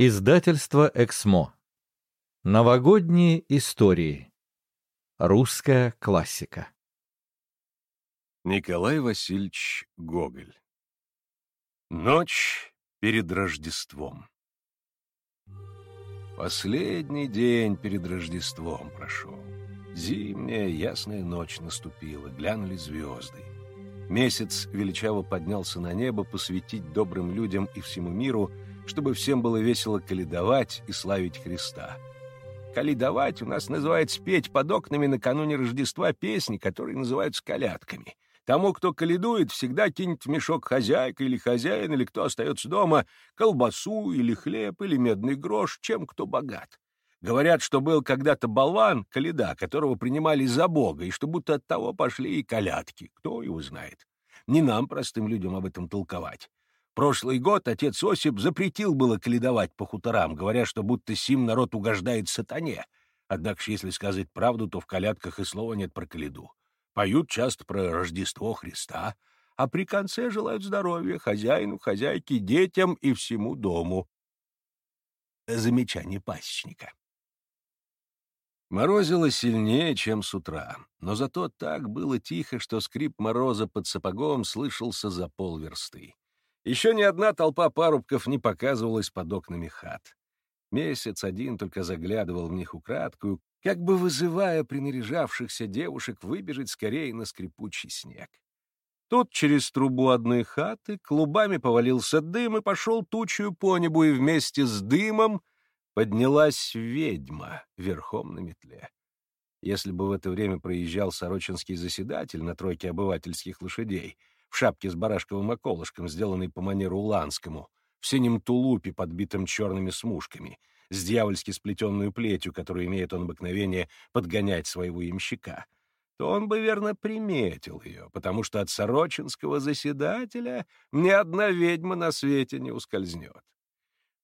Издательство «Эксмо». Новогодние истории. Русская классика. Николай Васильевич Гоголь. Ночь перед Рождеством. Последний день перед Рождеством прошел. Зимняя ясная ночь наступила, глянули звезды. Месяц величаво поднялся на небо посвятить добрым людям и всему миру — чтобы всем было весело каледовать и славить Христа. Каледовать у нас называется петь под окнами накануне Рождества песни, которые называются колядками. Тому, кто каледует, всегда кинет в мешок хозяйка или хозяин, или кто остается дома, колбасу или хлеб или медный грош, чем кто богат. Говорят, что был когда-то болван, каледа, которого принимали за бога, и что будто от того пошли и колядки. Кто его знает? Не нам, простым людям, об этом толковать. Прошлый год отец Осип запретил было каледовать по хуторам, говоря, что будто сим народ угождает сатане. Однако, если сказать правду, то в колядках и слова нет про каледу. Поют часто про Рождество Христа, а при конце желают здоровья хозяину, хозяйке, детям и всему дому. Замечание пасечника. Морозило сильнее, чем с утра, но зато так было тихо, что скрип мороза под сапогом слышался за полверсты. Еще ни одна толпа парубков не показывалась под окнами хат. Месяц один только заглядывал в них украдкую, как бы вызывая принаряжавшихся девушек выбежать скорее на скрипучий снег. Тут через трубу одной хаты клубами повалился дым и пошел тучью по небу, и вместе с дымом поднялась ведьма верхом на метле. Если бы в это время проезжал сорочинский заседатель на тройке обывательских лошадей — в шапке с барашковым околышком, сделанной по манеру уланскому, в синем тулупе, подбитом черными смушками, с дьявольски сплетенную плетью, которую имеет он обыкновение подгонять своего ямщика, то он бы верно приметил ее, потому что от сорочинского заседателя ни одна ведьма на свете не ускользнет.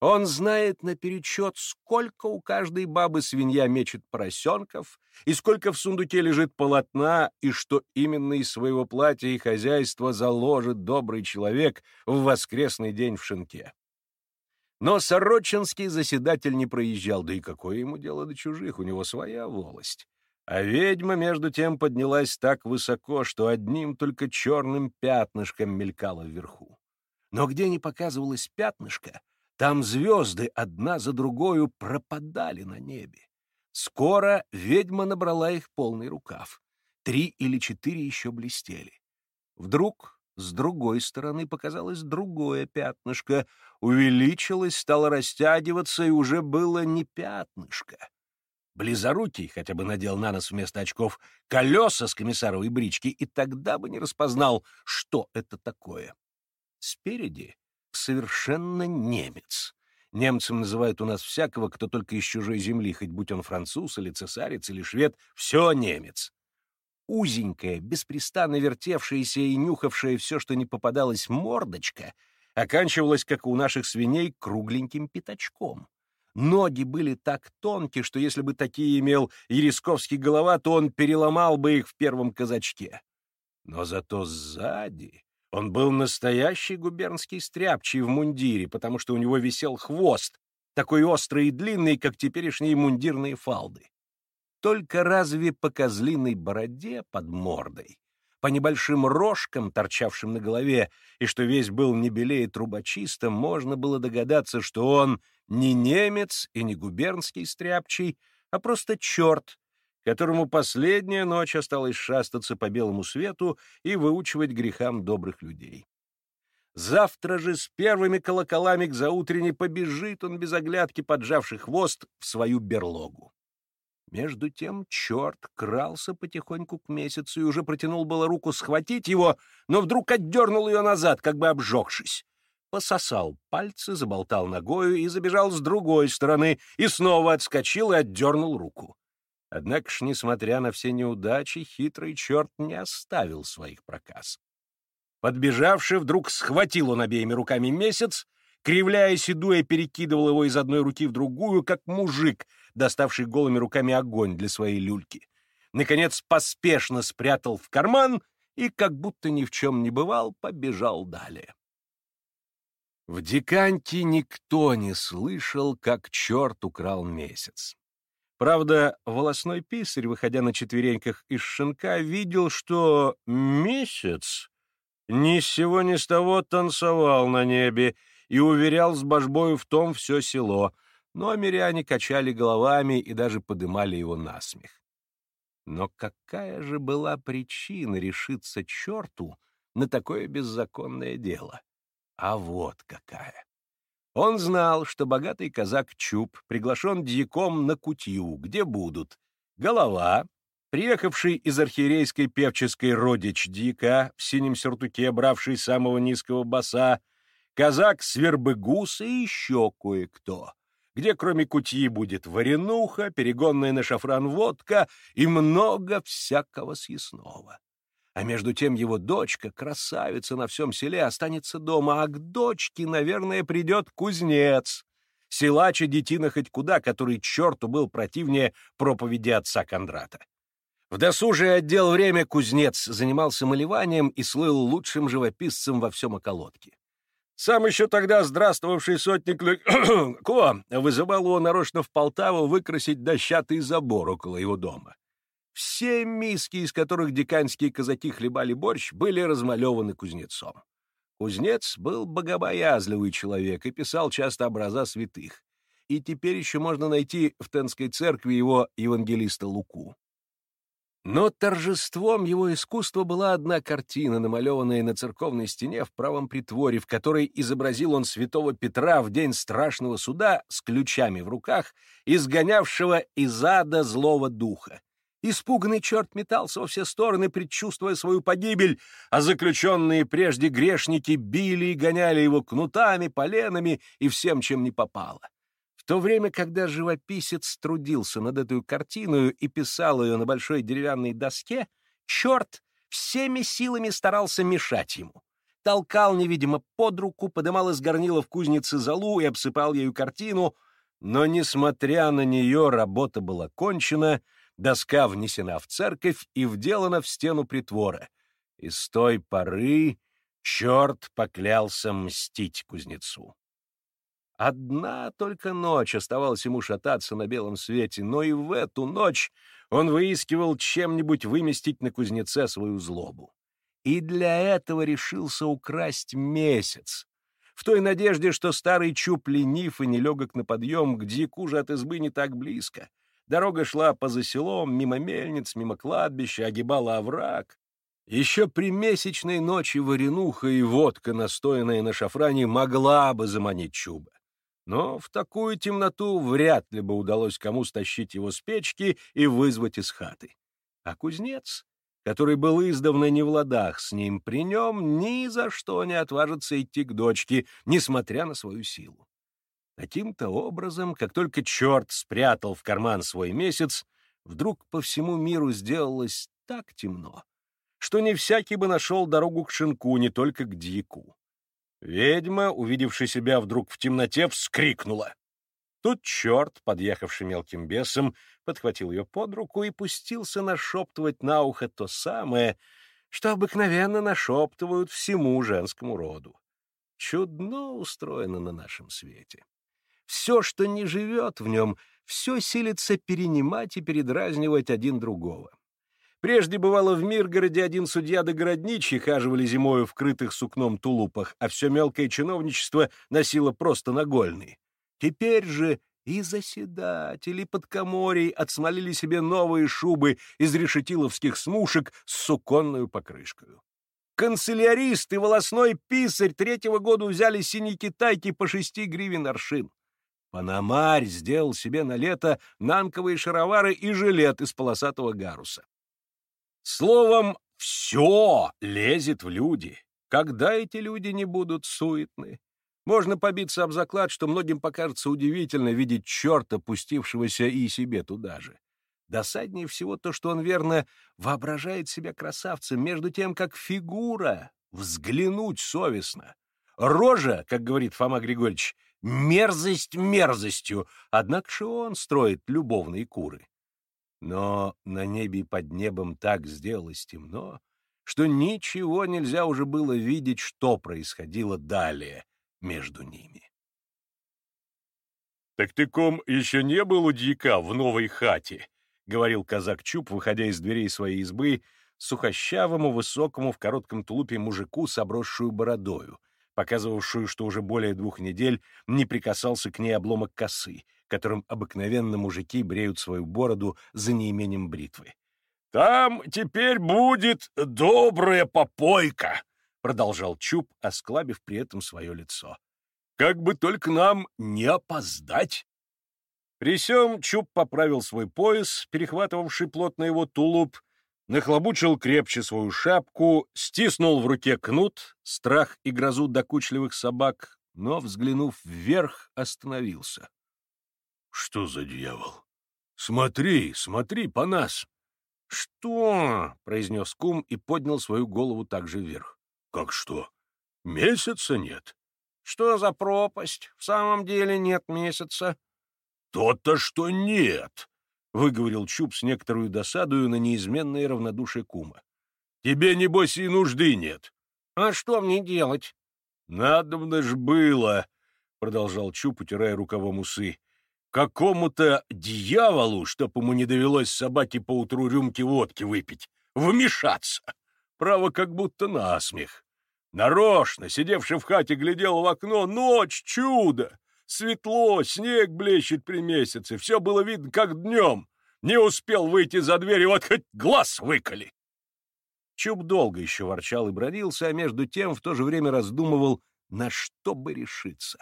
Он знает наперечет, сколько у каждой бабы свинья мечет поросенков, и сколько в сундуке лежит полотна, и что именно из своего платья и хозяйства заложит добрый человек в воскресный день в шинке. Но Сорочинский заседатель не проезжал, да и какое ему дело до чужих, у него своя волость. А ведьма, между тем, поднялась так высоко, что одним только черным пятнышком мелькала вверху. Но где не показывалось пятнышко — там звезды одна за другою пропадали на небе. Скоро ведьма набрала их полный рукав. Три или четыре еще блестели. Вдруг с другой стороны показалось другое пятнышко, увеличилось, стало растягиваться, и уже было не пятнышко. Близорукий хотя бы надел на нос вместо очков колеса с комиссаровой брички, и тогда бы не распознал, что это такое. Спереди совершенно немец. Немцем называют у нас всякого, кто только из чужой земли, хоть будь он француз или цесарец или швед, все немец. Узенькая, беспрестанно вертевшаяся и нюхавшая все, что не попадалось, мордочка оканчивалась, как у наших свиней, кругленьким пятачком. Ноги были так тонкие, что если бы такие имел Ересковский голова, то он переломал бы их в первом казачке. Но зато сзади он был настоящий губернский стряпчий в мундире, потому что у него висел хвост, такой острый и длинный, как теперешние мундирные фалды. Только разве по козлиной бороде под мордой, по небольшим рожкам, торчавшим на голове, и что весь был не белее трубочистом, можно было догадаться, что он не немец и не губернский стряпчий, а просто черт, которому последняя ночь осталась шастаться по белому свету и выучивать грехам добрых людей. Завтра же с первыми колоколами к заутренне побежит он без оглядки, поджавший хвост, в свою берлогу. Между тем черт крался потихоньку к месяцу и уже протянул было руку схватить его, но вдруг отдернул ее назад, как бы обжегшись. Пососал пальцы, заболтал ногою и забежал с другой стороны, и снова отскочил и отдернул руку. Однако ж, несмотря на все неудачи, хитрый черт не оставил своих проказ. Подбежавший, вдруг схватил он обеими руками месяц, кривляясь и дуя, перекидывал его из одной руки в другую, как мужик, доставший голыми руками огонь для своей люльки. Наконец, поспешно спрятал в карман и, как будто ни в чем не бывал, побежал далее. В Диканте никто не слышал, как черт украл месяц. Правда, волосной писарь, выходя на четвереньках из шинка, видел, что месяц ни с сего ни с того танцевал на небе и уверял с божбою в том все село, но миряне качали головами и даже подымали его на смех. Но какая же была причина решиться черту на такое беззаконное дело? А вот какая. Он знал, что богатый казак Чуб приглашен дьяком на кутью, где будут голова, приехавший из архиерейской певческой родич дьяка в синем сюртуке, бравший самого низкого баса, казак Свербыгус и еще кое-кто, где кроме кутьи будет варенуха, перегонная на шафран водка и много всякого съестного. А между тем его дочка, красавица на всем селе, останется дома, а к дочке, наверное, придет кузнец. Силача детина хоть куда, который черту был противнее проповеди отца Кондрата. В досужее отдел время кузнец занимался малеванием и слыл лучшим живописцем во всем околотке. Сам еще тогда здравствовавший сотник Ко вызывал его нарочно в Полтаву выкрасить дощатый забор около его дома. Все миски, из которых диканские казаки хлебали борщ, были размалеваны кузнецом. Кузнец был богобоязливый человек и писал часто образа святых. И теперь еще можно найти в Тенской церкви его евангелиста Луку. Но торжеством его искусства была одна картина, намалеванная на церковной стене в правом притворе, в которой изобразил он святого Петра в день страшного суда с ключами в руках, изгонявшего из ада злого духа. Испуганный черт метался во все стороны, предчувствуя свою погибель, а заключенные прежде грешники били и гоняли его кнутами, поленами и всем, чем не попало. В то время, когда живописец трудился над этой картиной и писал ее на большой деревянной доске, черт всеми силами старался мешать ему. Толкал невидимо под руку, подымал из горнила в кузнице залу и обсыпал ею картину, но, несмотря на нее, работа была кончена, доска внесена в церковь и вделана в стену притвора. И с той поры черт поклялся мстить кузнецу. Одна только ночь оставалась ему шататься на белом свете, но и в эту ночь он выискивал чем-нибудь выместить на кузнеце свою злобу. И для этого решился украсть месяц, в той надежде, что старый чуб ленив и нелегок на подъем, к дику же от избы не так близко. Дорога шла поза селом, мимо мельниц, мимо кладбища, огибала овраг. Еще при месячной ночи варенуха и водка, настоянная на шафране, могла бы заманить чуба. Но в такую темноту вряд ли бы удалось кому стащить его с печки и вызвать из хаты. А кузнец, который был издавна не в ладах с ним, при нем ни за что не отважится идти к дочке, несмотря на свою силу. Таким-то образом, как только черт спрятал в карман свой месяц, вдруг по всему миру сделалось так темно, что не всякий бы нашел дорогу к шинку, не только к дьяку. Ведьма, увидевши себя вдруг в темноте, вскрикнула. Тут черт, подъехавший мелким бесом, подхватил ее под руку и пустился нашептывать на ухо то самое, что обыкновенно нашептывают всему женскому роду. Чудно устроено на нашем свете. Все, что не живет в нем, все силится перенимать и передразнивать один другого. Прежде бывало в Миргороде один судья да городничий хаживали зимою в крытых сукном тулупах, а все мелкое чиновничество носило просто нагольный. Теперь же и заседатели под коморей отсмолили себе новые шубы из решетиловских смушек с суконную покрышкою. Канцелярист и волосной писарь третьего года взяли синие китайки по шести гривен аршин. Панамарь сделал себе на лето нанковые шаровары и жилет из полосатого гаруса. Словом, все лезет в люди. Когда эти люди не будут суетны? Можно побиться об заклад, что многим покажется удивительно видеть черта, пустившегося и себе туда же. Досаднее всего то, что он, верно, воображает себя красавцем, между тем, как фигура взглянуть совестно. Рожа, как говорит Фома Григорьевич, мерзость мерзостью, однако же он строит любовные куры. Но на небе и под небом так сделалось темно, что ничего нельзя уже было видеть, что происходило далее, между ними. «Так ты, ком, еще не был у дьяка в новой хате?» — говорил казак Чуб, выходя из дверей своей избы, сухощавому, высокому, в коротком тулупе мужику с обросшую бородою, показывавшую, что уже более двух недель не прикасался к ней обломок косы, которым обыкновенно мужики бреют свою бороду за неимением бритвы. «Там теперь будет добрая попойка!» — продолжал Чуб, осклабив при этом свое лицо. «Как бы только нам не опоздать!» При сём Чуб поправил свой пояс, перехватывавший плотно его тулуп, нахлобучил крепче свою шапку, стиснул в руке кнут, страх и грозу докучливых собак, но, взглянув вверх, остановился. — Что за дьявол? Смотри, смотри по нас! — Что? — произнес кум и поднял свою голову также вверх. — Как что? Месяца нет? — Что за пропасть? В самом деле нет месяца. — То-то, что нет! — выговорил Чуб с некоторой досадою на неизменное равнодушие кума. — Тебе, небось, и нужды нет. — А что мне делать? — Надобно ж было, — продолжал Чуб, утирая рукавом усы, — какому-то дьяволу, чтоб ему не довелось собаке поутру рюмки водки выпить, вмешаться. Право, как будто насмех. Нарочно, сидевший в хате, глядел в окно. Ночь, чудо! Светло, снег блещет при месяце, все было видно, как днем. Не успел выйти за дверь, и вот хоть глаз выколи. Чуб долго еще ворчал и бродился, а между тем в то же время раздумывал, на что бы решиться.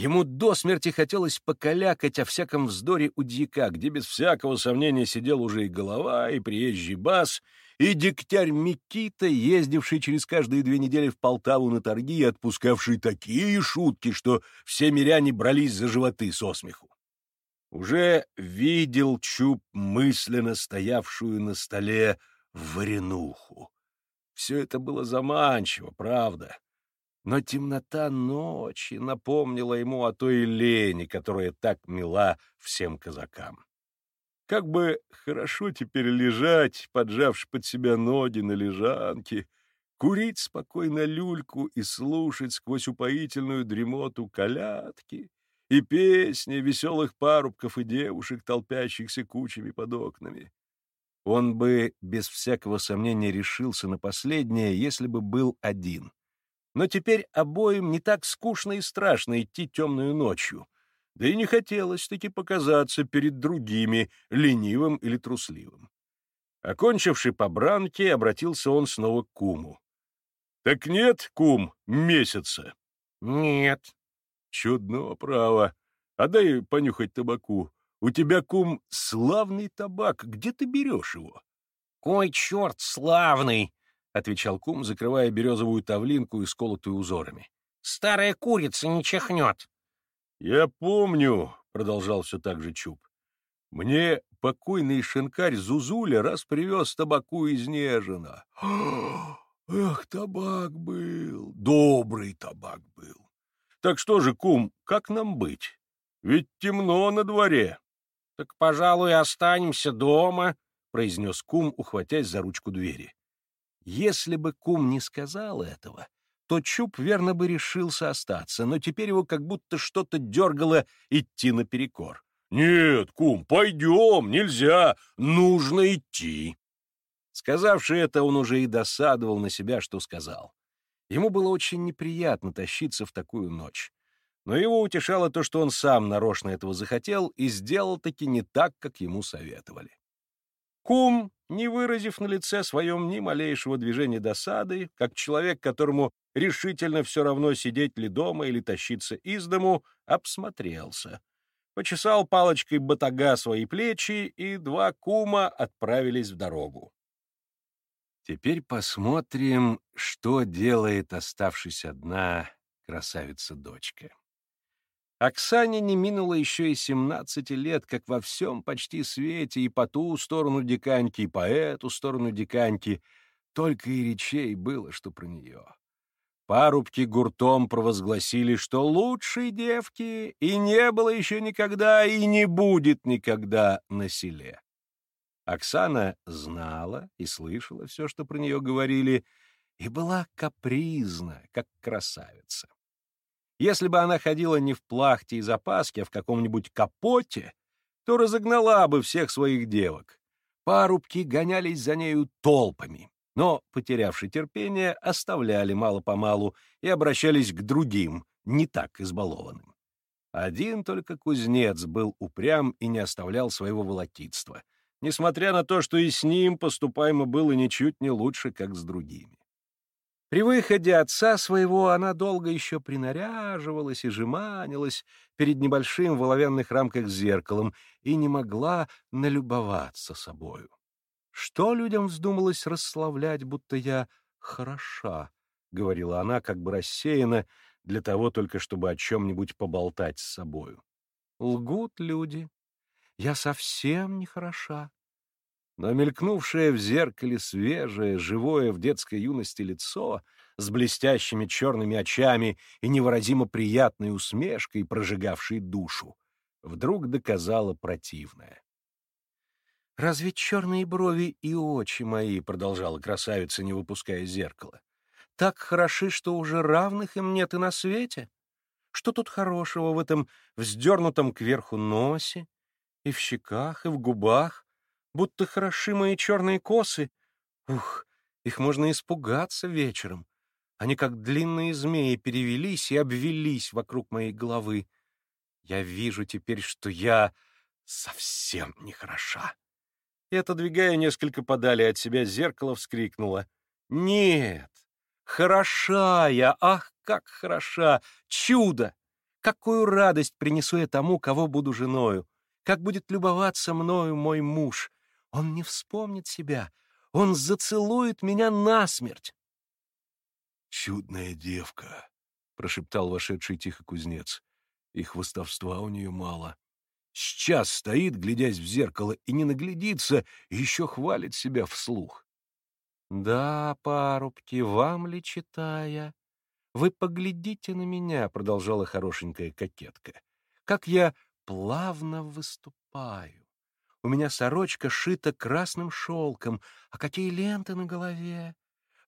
Ему до смерти хотелось покалякать о всяком вздоре у дьяка, где без всякого сомнения сидел уже и голова, и приезжий бас, и дегтярь Микита, ездивший через каждые две недели в Полтаву на торги и отпускавший такие шутки, что все миряне брались за животы со смеху. Уже видел Чуб мысленно стоявшую на столе варенуху. Все это было заманчиво, правда. Но темнота ночи напомнила ему о той лени, которая так мила всем казакам. Как бы хорошо теперь лежать, поджавши под себя ноги на лежанке, курить спокойно люльку и слушать сквозь упоительную дремоту колядки и песни веселых парубков и девушек, толпящихся кучами под окнами. Он бы без всякого сомнения решился на последнее, если бы был один. Но теперь обоим не так скучно и страшно идти темную ночью — да и не хотелось таки показаться перед другими ленивым или трусливым. Окончивший побранки, обратился он снова к куму. — Так нет, кум, месяца? — Нет. — Чудно, право. А дай понюхать табаку. У тебя, кум, славный табак. Где ты берешь его? — Кой черт славный! — отвечал кум, закрывая березовую тавлинку, исколотую узорами. — Старая курица не чихнет. «Я помню», — продолжал все так же Чуб, — «мне покойный шинкарь Зузуля раз привез табаку из Нежина. Эх, табак был, добрый табак был. Так что же, кум, как нам быть? Ведь темно на дворе». «Так, пожалуй, останемся дома», — произнес кум, ухватясь за ручку двери. Если бы кум не сказал этого, то Чуб верно бы решился остаться, но теперь его как будто что-то дергало идти наперекор. «Нет, кум, пойдем, нельзя, нужно идти». Сказавши это, он уже и досадовал на себя, что сказал. Ему было очень неприятно тащиться в такую ночь. Но его утешало то, что он сам нарочно этого захотел и сделал таки не так, как ему советовали. Кум, не выразив на лице своем ни малейшего движения досады, как человек, которому решительно все равно сидеть ли дома или тащиться из дому, обсмотрелся. Почесал палочкой батага свои плечи, и два кума отправились в дорогу. Теперь посмотрим, что делает оставшись одна красавица-дочка. Оксане не минуло еще и семнадцати лет, как во всем почти свете, и по ту сторону диканьки, и по эту сторону диканьки, только и речей было, что про нее. Парубки гуртом провозгласили, что лучшей девки и не было еще никогда, и не будет никогда на селе. Оксана знала и слышала все, что про нее говорили, и была капризна, как красавица. Если бы она ходила не в плахте и запаске, а в каком-нибудь капоте, то разогнала бы всех своих девок. Парубки гонялись за нею толпами, но, потерявши терпение, оставляли мало-помалу и обращались к другим, не так избалованным. Один только кузнец был упрям и не оставлял своего волокитства, несмотря на то, что и с ним поступаемо было ничуть не лучше, как с другими. При выходе отца своего она долго еще принаряживалась и жеманилась перед небольшим в оловянных рамках зеркалом и не могла налюбоваться собою. Что людям вздумалось расславлять, будто я хороша, — говорила она, как бы рассеяна, для того только, чтобы о чем-нибудь поболтать с собою. Лгут люди. Я совсем не хороша но мелькнувшее в зеркале свежее, живое в детской юности лицо с блестящими черными очами и невыразимо приятной усмешкой, прожигавшей душу, вдруг доказало противное. «Разве черные брови и очи мои, — продолжала красавица, не выпуская зеркала, — так хороши, что уже равных им нет и на свете? Что тут хорошего в этом вздернутом кверху носе, и в щеках, и в губах, будто хороши мои черные косы. Ух, их можно испугаться вечером. Они, как длинные змеи, перевелись и обвелись вокруг моей головы. Я вижу теперь, что я совсем не хороша. И, отодвигая несколько подали от себя зеркало, вскрикнула. «Нет, хороша я, ах, как хороша! Чудо! Какую радость принесу я тому, кого буду женою! Как будет любоваться мною мой муж! Он не вспомнит себя. Он зацелует меня насмерть. «Чудная девка», — прошептал вошедший тихо кузнец. И хвостовства у нее мало. Сейчас стоит, глядясь в зеркало, и не наглядится, и еще хвалит себя вслух. «Да, парубки, вам ли читая? Вы поглядите на меня», — продолжала хорошенькая кокетка, «как я плавно выступаю. У меня сорочка шита красным шелком, а какие ленты на голове!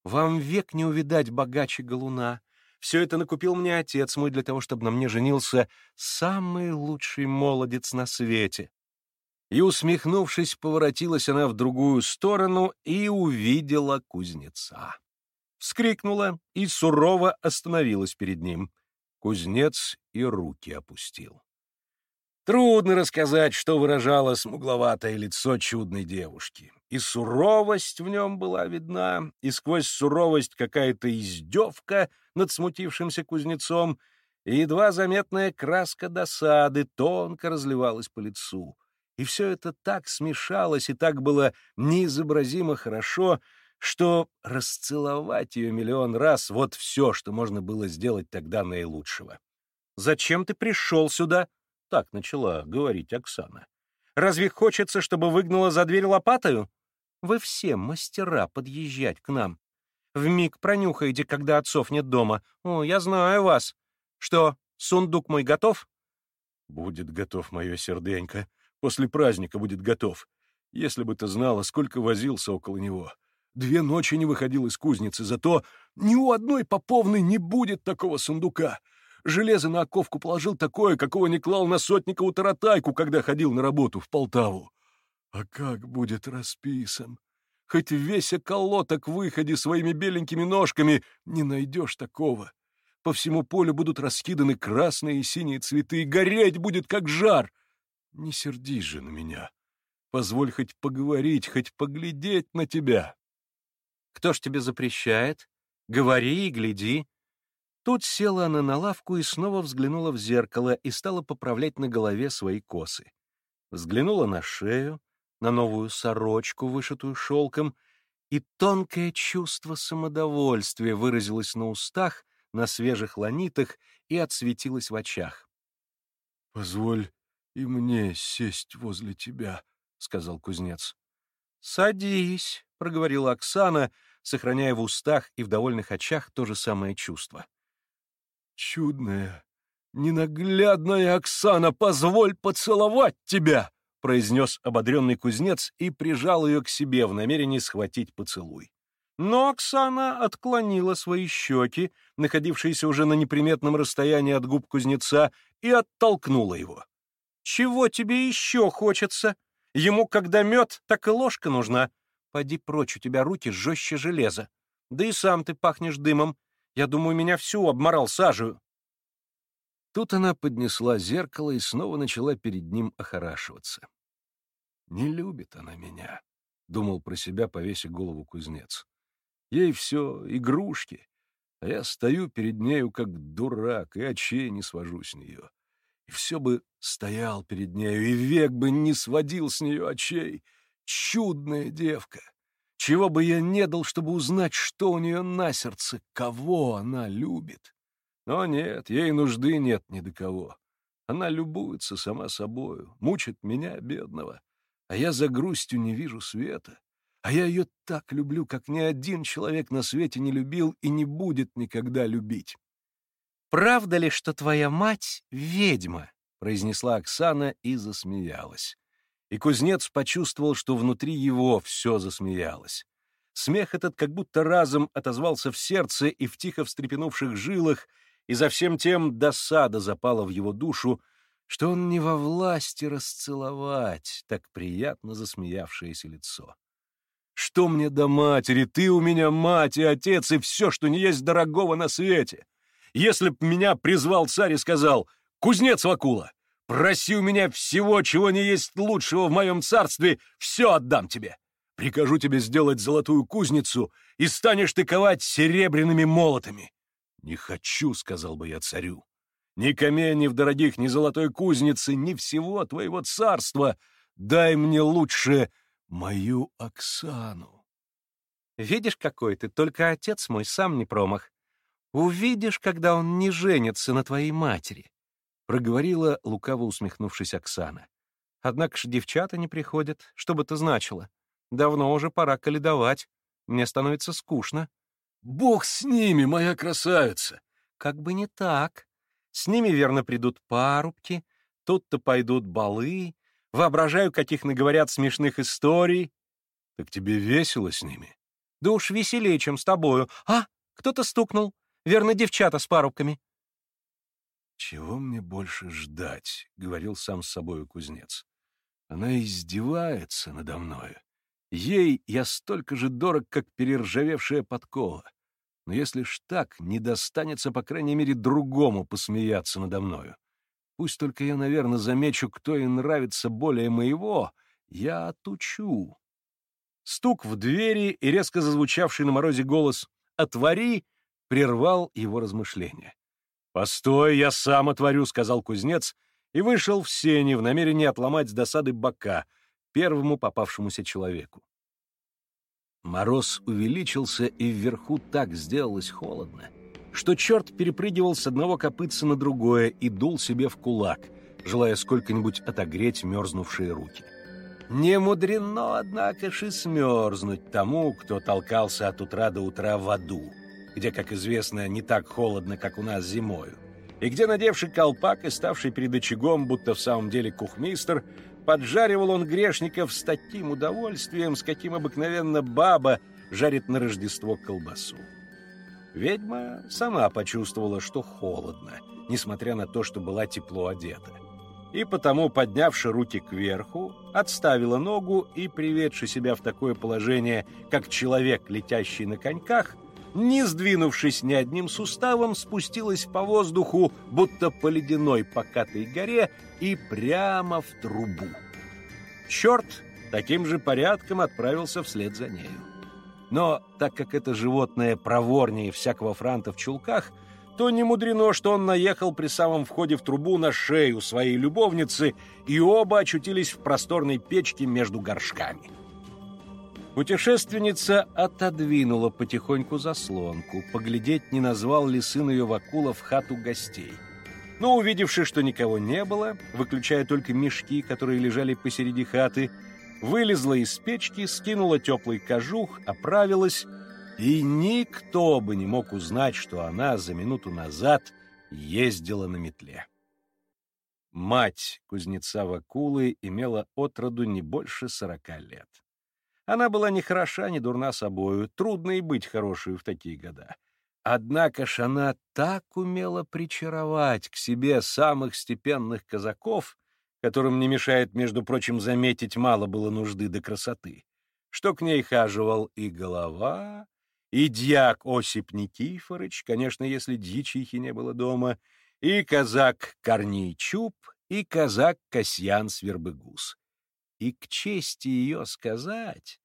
Вам век не увидать богаче галуна. Все это накупил мне отец мой для того, чтобы на мне женился самый лучший молодец на свете. И, усмехнувшись, поворотилась она в другую сторону и увидела кузнеца. Вскрикнула и сурово остановилась перед ним. Кузнец и руки опустил. Трудно рассказать, что выражало смугловатое лицо чудной девушки. И суровость в нем была видна, и сквозь суровость какая-то издевка над смутившимся кузнецом, и едва заметная краска досады тонко разливалась по лицу. И все это так смешалось и так было неизобразимо хорошо, что расцеловать ее миллион раз — вот все, что можно было сделать тогда наилучшего. «Зачем ты пришел сюда?» Так начала говорить Оксана. «Разве хочется, чтобы выгнала за дверь лопатою? Вы все мастера подъезжать к нам. Вмиг пронюхаете, когда отцов нет дома. О, я знаю вас. Что, сундук мой готов?» «Будет готов, мое серденько. После праздника будет готов. Если бы ты знала, сколько возился около него. Две ночи не выходил из кузницы, зато ни у одной поповны не будет такого сундука. Железо на оковку положил такое, какого не клал на Сотникову таратайку, когда ходил на работу в Полтаву. А как будет расписан? Хоть весь околоток в выходе своими беленькими ножками не найдешь такого. По всему полю будут раскиданы красные и синие цветы, и гореть будет, как жар. Не сердись же на меня. Позволь хоть поговорить, хоть поглядеть на тебя. Кто ж тебе запрещает? Говори и гляди. Тут села она на лавку и снова взглянула в зеркало и стала поправлять на голове свои косы. Взглянула на шею, на новую сорочку, вышитую шелком, и тонкое чувство самодовольствия выразилось на устах, на свежих ланитах и отсветилось в очах. — Позволь и мне сесть возле тебя, — сказал кузнец. — Садись, — проговорила Оксана, сохраняя в устах и в довольных очах то же самое чувство. «Чудная, ненаглядная Оксана, позволь поцеловать тебя!» произнес ободренный кузнец и прижал ее к себе в намерении схватить поцелуй. Но Оксана отклонила свои щеки, находившиеся уже на неприметном расстоянии от губ кузнеца, и оттолкнула его. «Чего тебе еще хочется? Ему когда мед, так и ложка нужна. Поди прочь, у тебя руки жестче железа. Да и сам ты пахнешь дымом. Я думаю, меня всю обморал сажею». Тут она поднесла зеркало и снова начала перед ним охорашиваться. «Не любит она меня», — думал про себя, повесив голову кузнец. «Ей все игрушки, а я стою перед нею как дурак и очей не свожу с нее. И все бы стоял перед нею, и век бы не сводил с нее очей. Чудная девка! Чего бы я не дал, чтобы узнать, что у нее на сердце, кого она любит. Но нет, ей нужды нет ни до кого. Она любуется сама собою, мучит меня, бедного. А я за грустью не вижу света. А я ее так люблю, как ни один человек на свете не любил и не будет никогда любить. «Правда ли, что твоя мать — ведьма?» — произнесла Оксана и засмеялась. И кузнец почувствовал, что внутри его все засмеялось. Смех этот как будто разом отозвался в сердце и в тихо встрепенувших жилах, и за всем тем досада запала в его душу, что он не во власти расцеловать так приятно засмеявшееся лицо. «Что мне до матери? Ты у меня мать и отец, и все, что не есть дорогого на свете! Если б меня призвал царь и сказал «Кузнец Вакула, Проси у меня всего, чего не есть лучшего в моем царстве, все отдам тебе. Прикажу тебе сделать золотую кузницу, и станешь ты ковать серебряными молотами. Не хочу, — сказал бы я царю, — ни камней в дорогих, ни золотой кузницы, ни всего твоего царства. Дай мне лучше мою Оксану. Видишь, какой ты, только отец мой сам не промах. Увидишь, когда он не женится на твоей матери проговорила, лукаво усмехнувшись Оксана. Однако ж девчата не приходят, что бы это значило. Давно уже пора каледовать. Мне становится скучно. Бог с ними, моя красавица! Как бы не так. С ними, верно, придут парубки, тут-то пойдут балы. Воображаю, каких наговорят смешных историй. Так тебе весело с ними? Да уж веселее, чем с тобою. А, кто-то стукнул. Верно, девчата с парубками. «Чего мне больше ждать?» — говорил сам с собою кузнец. «Она издевается надо мною. Ей я столько же дорог, как перержавевшая подкова. Но если ж так, не достанется, по крайней мере, другому посмеяться надо мною. Пусть только я, наверное, замечу, кто ей нравится более моего, я отучу». Стук в двери и резко зазвучавший на морозе голос «Отвори!» прервал его размышления. «Постой, я сам отворю», — сказал кузнец, и вышел в сени в намерении отломать с досады бока первому попавшемуся человеку. Мороз увеличился, и вверху так сделалось холодно, что черт перепрыгивал с одного копытца на другое и дул себе в кулак, желая сколько-нибудь отогреть мерзнувшие руки. Не мудрено, однако, и смерзнуть тому, кто толкался от утра до утра в аду где, как известно, не так холодно, как у нас зимою, и где, надевший колпак и ставший перед очагом, будто в самом деле кухмистер, поджаривал он грешников с таким удовольствием, с каким обыкновенно баба жарит на Рождество колбасу. Ведьма сама почувствовала, что холодно, несмотря на то, что была тепло одета. И потому, поднявши руки кверху, отставила ногу и, приведши себя в такое положение, как человек, летящий на коньках, не сдвинувшись ни одним суставом, спустилась по воздуху, будто по ледяной покатой горе, и прямо в трубу. Черт таким же порядком отправился вслед за нею. Но так как это животное проворнее всякого франта в чулках, то не мудрено, что он наехал при самом входе в трубу на шею своей любовницы, и оба очутились в просторной печке между горшками. Путешественница отодвинула потихоньку заслонку, поглядеть, не назвал ли сын ее Вакула в хату гостей. Но, увидевши, что никого не было, выключая только мешки, которые лежали посреди хаты, вылезла из печки, скинула теплый кожух, оправилась, и никто бы не мог узнать, что она за минуту назад ездила на метле. Мать кузнеца Вакулы имела отроду не больше сорока лет. Она была ни хороша, ни дурна собою, трудно и быть хорошей в такие года. Однако ж она так умела причаровать к себе самых степенных казаков, которым не мешает, между прочим, заметить, мало было нужды до красоты, что к ней хаживал и голова, и дьяк Осип Никифорыч, конечно, если дьячихи не было дома, и казак Корней Чуб, и казак Касьян Свербыгус. И к чести ее сказать,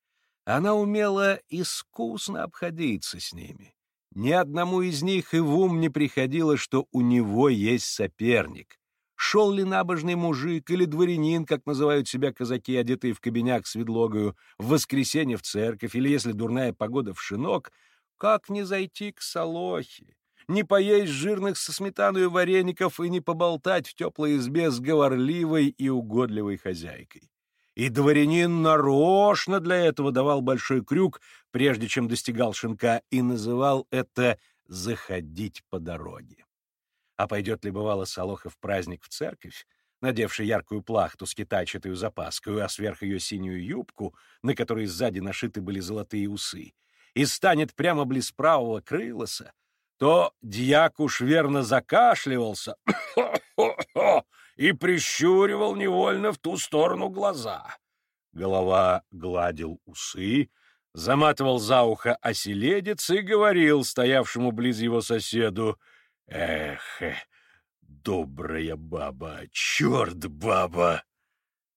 она умела искусно обходиться с ними. Ни одному из них и в ум не приходило, что у него есть соперник. Шел ли набожный мужик или дворянин, как называют себя казаки, одетые в кабиняк с ведлогою, в воскресенье в церковь, или, если дурная погода, в шинок, как не зайти к Солохе, не поесть жирных со сметаной вареников и не поболтать в теплой избе с говорливой и угодливой хозяйкой. И дворянин нарочно для этого давал большой крюк, прежде чем достигал шинка, и называл это «заходить по дороге». А пойдет ли, бывало, Солоха в праздник в церковь, надевший яркую плахту с китайчатую запаской, а сверх ее синюю юбку, на которой сзади нашиты были золотые усы, и станет прямо близ правого крылоса, то дьяк уж верно закашливался и прищуривал невольно в ту сторону глаза. Голова гладил усы, заматывал за ухо оселедец и говорил стоявшему близ его соседу, «Эх, добрая баба, черт баба!»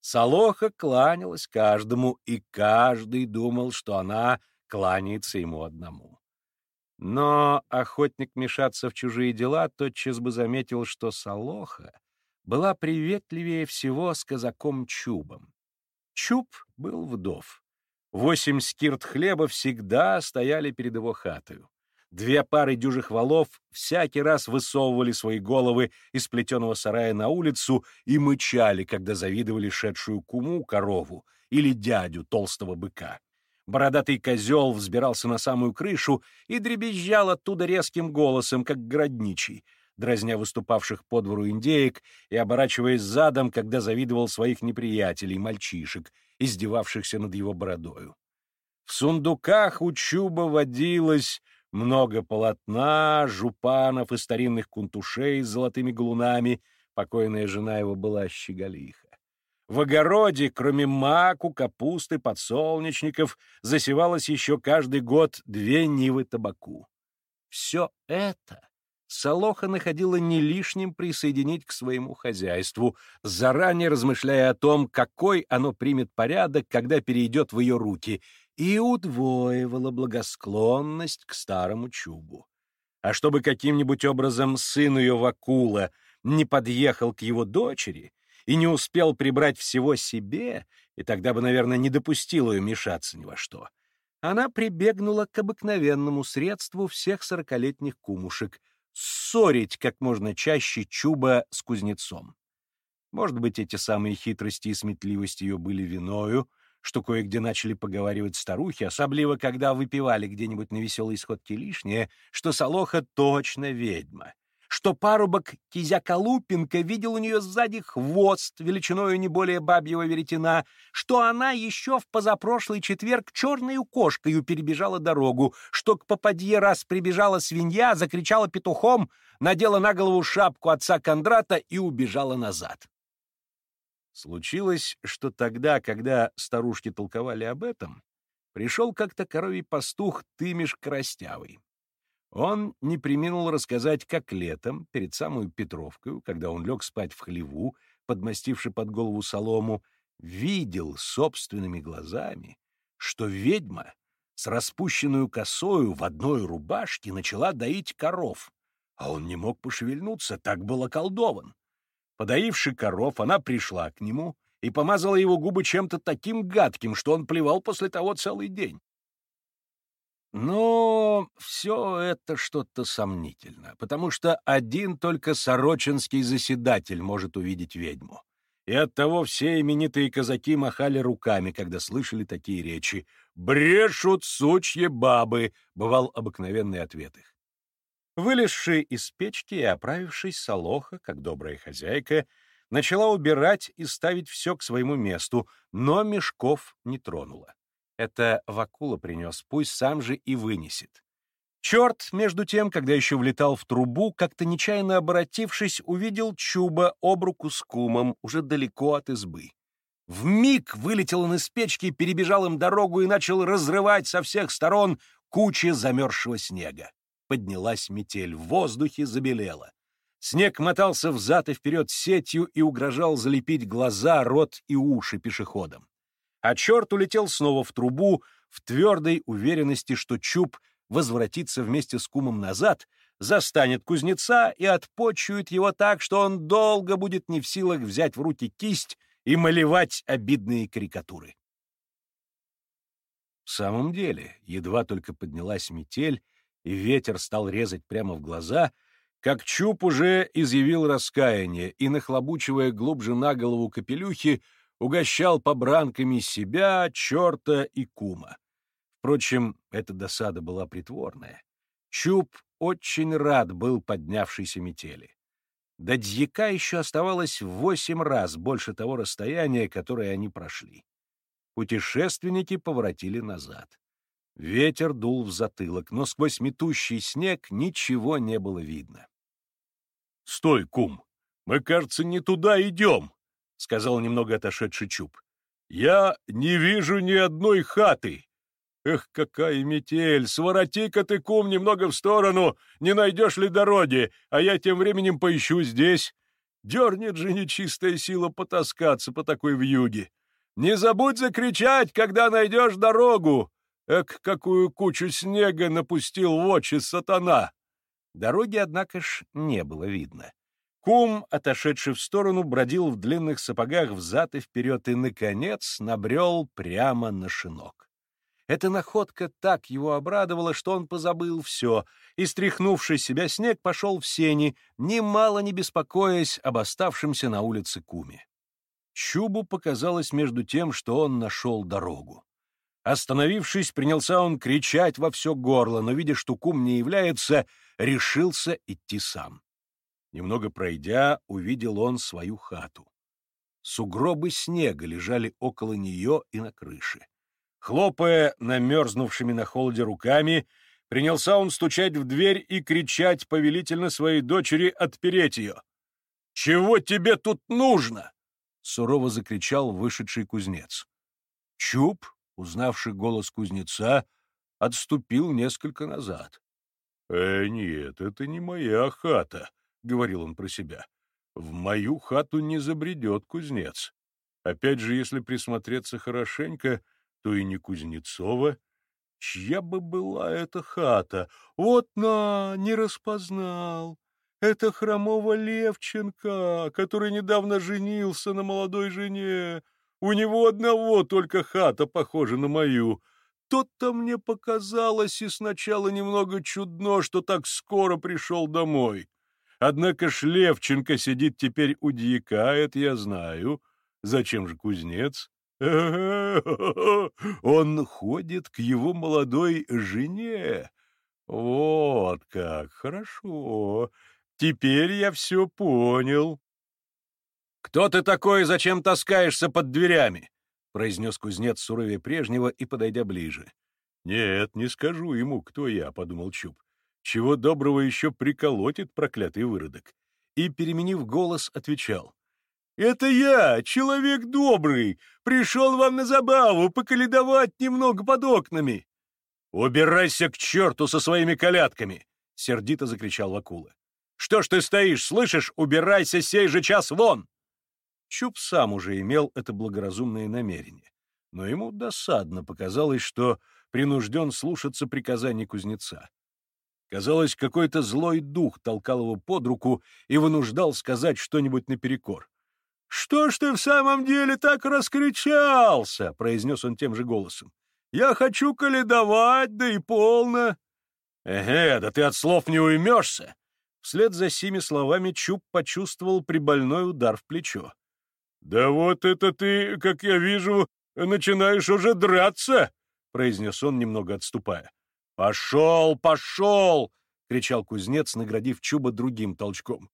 Солоха кланялась каждому, и каждый думал, что она кланяется ему одному. Но охотник мешаться в чужие дела тотчас бы заметил, что Солоха была приветливее всего с казаком Чубом. Чуб был вдов. Восемь скирт хлеба всегда стояли перед его хатою. Две пары дюжих валов всякий раз высовывали свои головы из плетеного сарая на улицу и мычали, когда завидовали шедшую куму корову или дядю толстого быка. Бородатый козел взбирался на самую крышу и дребезжал оттуда резким голосом, как городничий, дразня выступавших по двору индеек и оборачиваясь задом, когда завидовал своих неприятелей, мальчишек, издевавшихся над его бородою. В сундуках у Чуба водилось много полотна, жупанов и старинных кунтушей с золотыми галунами, покойная жена его была щеголиха. В огороде, кроме маку, капусты, подсолнечников, засевалось еще каждый год две нивы табаку. Все это Солоха находила не лишним присоединить к своему хозяйству, заранее размышляя о том, какой оно примет порядок, когда перейдет в ее руки, и удвоивала благосклонность к старому чубу. А чтобы каким-нибудь образом сын ее Вакула не подъехал к его дочери и не успел прибрать всего себе, и тогда бы, наверное, не допустил ее мешаться ни во что, она прибегнула к обыкновенному средству всех сорокалетних кумушек — ссорить как можно чаще Чуба с кузнецом. Может быть, эти самые хитрости и сметливость ее были виною, что кое-где начали поговаривать старухи, особливо когда выпивали где-нибудь на веселой сходке лишнее, что Солоха точно ведьма, что парубок Кизяка Лупинка видел у нее сзади хвост, величиною не более бабьего веретена, что она еще в позапрошлый четверг черную кошкою перебежала дорогу, что к попадье раз прибежала свинья, закричала петухом, надела на голову шапку отца Кондрата и убежала назад. Случилось, что тогда, когда старушки толковали об этом, пришел как-то коровий пастух Тымиш Коростявый. Он не приминул рассказать, как летом, перед самую Петровкой, когда он лег спать в хлеву, подмастивши под голову солому, видел собственными глазами, что ведьма с распущенную косою в одной рубашке начала доить коров, а он не мог пошевельнуться, так был околдован. Подоивши коров, она пришла к нему и помазала его губы чем-то таким гадким, что он плевал после того целый день. Но все это что-то сомнительно, потому что один только сорочинский заседатель может увидеть ведьму. И оттого все именитые казаки махали руками, когда слышали такие речи. «Брешут сучьи бабы!» — бывал обыкновенный ответ их. Вылезши из печки и оправившись, Солоха, как добрая хозяйка, начала убирать и ставить все к своему месту, но мешков не тронула. Это Вакула принес, пусть сам же и вынесет. Черт, между тем, когда еще влетал в трубу, как-то нечаянно обратившись, увидел Чуба об руку с кумом, уже далеко от избы. В миг вылетел он из печки, перебежал им дорогу и начал разрывать со всех сторон кучи замерзшего снега. Поднялась метель, в воздухе забелела. Снег мотался взад и вперед сетью и угрожал залепить глаза, рот и уши пешеходам. А черт улетел снова в трубу, в твердой уверенности, что Чуб возвратится вместе с кумом назад, застанет кузнеца и отпочует его так, что он долго будет не в силах взять в руки кисть и малевать обидные карикатуры. В самом деле, едва только поднялась метель, и ветер стал резать прямо в глаза, как Чуб уже изъявил раскаяние и, нахлобучивая глубже на голову капелюхи, угощал побранками себя, черта и кума. Впрочем, эта досада была притворная. Чуб очень рад был поднявшейся метели. До дьяка еще оставалось в восемь раз больше того расстояния, которое они прошли. Путешественники поворотили назад. Ветер дул в затылок, но сквозь метущий снег ничего не было видно. — Стой, кум! Мы, кажется, не туда идем! — сказал немного отошедший Чуб. — Я не вижу ни одной хаты! Эх, какая метель! Свороти-ка ты, кум, немного в сторону, не найдешь ли дороги, а я тем временем поищу здесь. Дернет же нечистая сила потаскаться по такой вьюге. Не забудь закричать, когда найдешь дорогу. Эх, какую кучу снега напустил в очи сатана! Дороги, однако ж, не было видно. Кум, отошедший в сторону, бродил в длинных сапогах взад и вперед и, наконец, набрел прямо на шинок. Эта находка так его обрадовала, что он позабыл все, и, стряхнувший себя снег, пошел в сени, немало не беспокоясь об оставшемся на улице куме. Чубу показалось между тем, что он нашел дорогу. Остановившись, принялся он кричать во все горло, но, видя, что кум не является, решился идти сам. Немного пройдя, увидел он свою хату. Сугробы снега лежали около нее и на крыше. Хлопая намерзнувшими на холоде руками, принялся он стучать в дверь и кричать повелительно своей дочери отпереть ее. «Чего тебе тут нужно?» — сурово закричал вышедший кузнец. Чуб, узнавший голос кузнеца, отступил несколько назад. «Э, нет, это не моя хата», — говорил он про себя. «В мою хату не забредет кузнец. Опять же, если присмотреться хорошенько, — то и не Кузнецова. Чья бы была эта хата? Вот на, не распознал. Это хромого Левченко, который недавно женился на молодой жене. У него одного только хата похожа на мою. Тот-то мне показалось и сначала немного чудно, что так скоро пришел домой. Однако Шлевченко сидит теперь у дьяка, это я знаю. Зачем же кузнец? Он ходит к его молодой жене. Вот как, хорошо. Теперь я все понял. «Кто ты такой и зачем таскаешься под дверями?» — произнес кузнец суровее прежнего и подойдя ближе. «Нет, не скажу ему, кто я», — подумал Чуб. «Чего доброго еще приколотит проклятый выродок». И, переменив голос, отвечал. «Это я, человек добрый, пришел вам на забаву, поколедовать немного под окнами». «Убирайся к черту со своими колядками!» — сердито закричал Вакула. «Что ж ты стоишь, слышишь? Убирайся сей же час вон!» Чуб сам уже имел это благоразумное намерение, но ему досадно показалось, что принужден слушаться приказаний кузнеца. Казалось, какой-то злой дух толкал его под руку и вынуждал сказать что-нибудь наперекор. «Что ж ты в самом деле так раскричался?» — произнес он тем же голосом. «Я хочу каледовать, да и полно». «Эге, да ты от слов не уймешься!» Вслед за сими словами Чуб почувствовал прибольной удар в плечо. «Да вот это ты, как я вижу, начинаешь уже драться!» — произнес он, немного отступая. «Пошел, пошел!» — кричал кузнец, наградив Чуба другим толчком.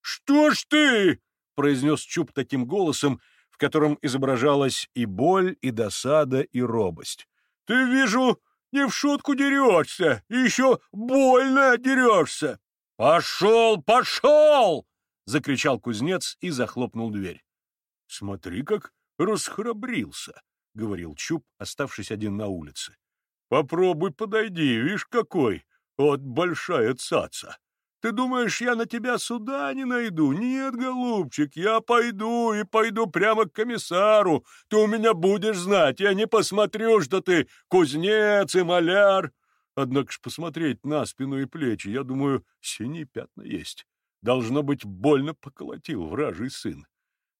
«Что ж ты?» произнес Чуб таким голосом, в котором изображалась и боль, и досада, и робость. ты, вижу, не в шутку дерешься, еще больно дерешься. Пошел, пошел! — закричал кузнец и захлопнул дверь. — Смотри, как расхрабрился, — говорил Чуб, оставшись один на улице. — Попробуй подойди, видишь какой, вот большая цаца. Ты думаешь, я на тебя суда не найду? Нет, голубчик, я пойду и пойду прямо к комиссару. Ты у меня будешь знать, я не посмотрю, что ты кузнец и маляр. Однако ж посмотреть на спину и плечи, я думаю, синие пятна есть. Должно быть, больно поколотил вражий сын.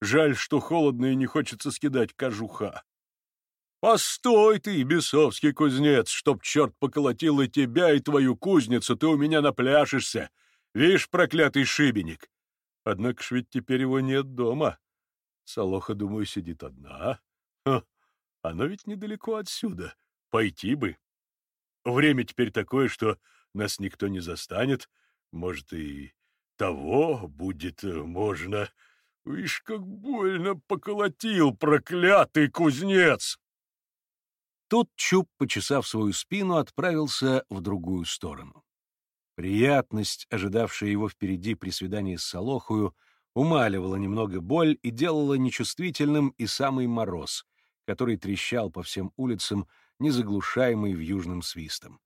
Жаль, что холодно и не хочется скидать кожуха. Постой ты, бесовский кузнец, чтоб черт поколотил и тебя, и твою кузницу, ты у меня напляшешься. Вишь, проклятый шибеник! Однако ж ведь теперь его нет дома. Солоха, думаю, сидит одна. Ха, оно ведь недалеко отсюда. Пойти бы. Время теперь такое, что нас никто не застанет. Может, и того будет э, можно. Вишь, как больно поколотил проклятый кузнец! Тут Чуб, почесав свою спину, отправился в другую сторону. Приятность, ожидавшая его впереди при свидании с Солохую, умаливала немного боль и делала нечувствительным и самый мороз, который трещал по всем улицам, незаглушаемый вьюжным свистом.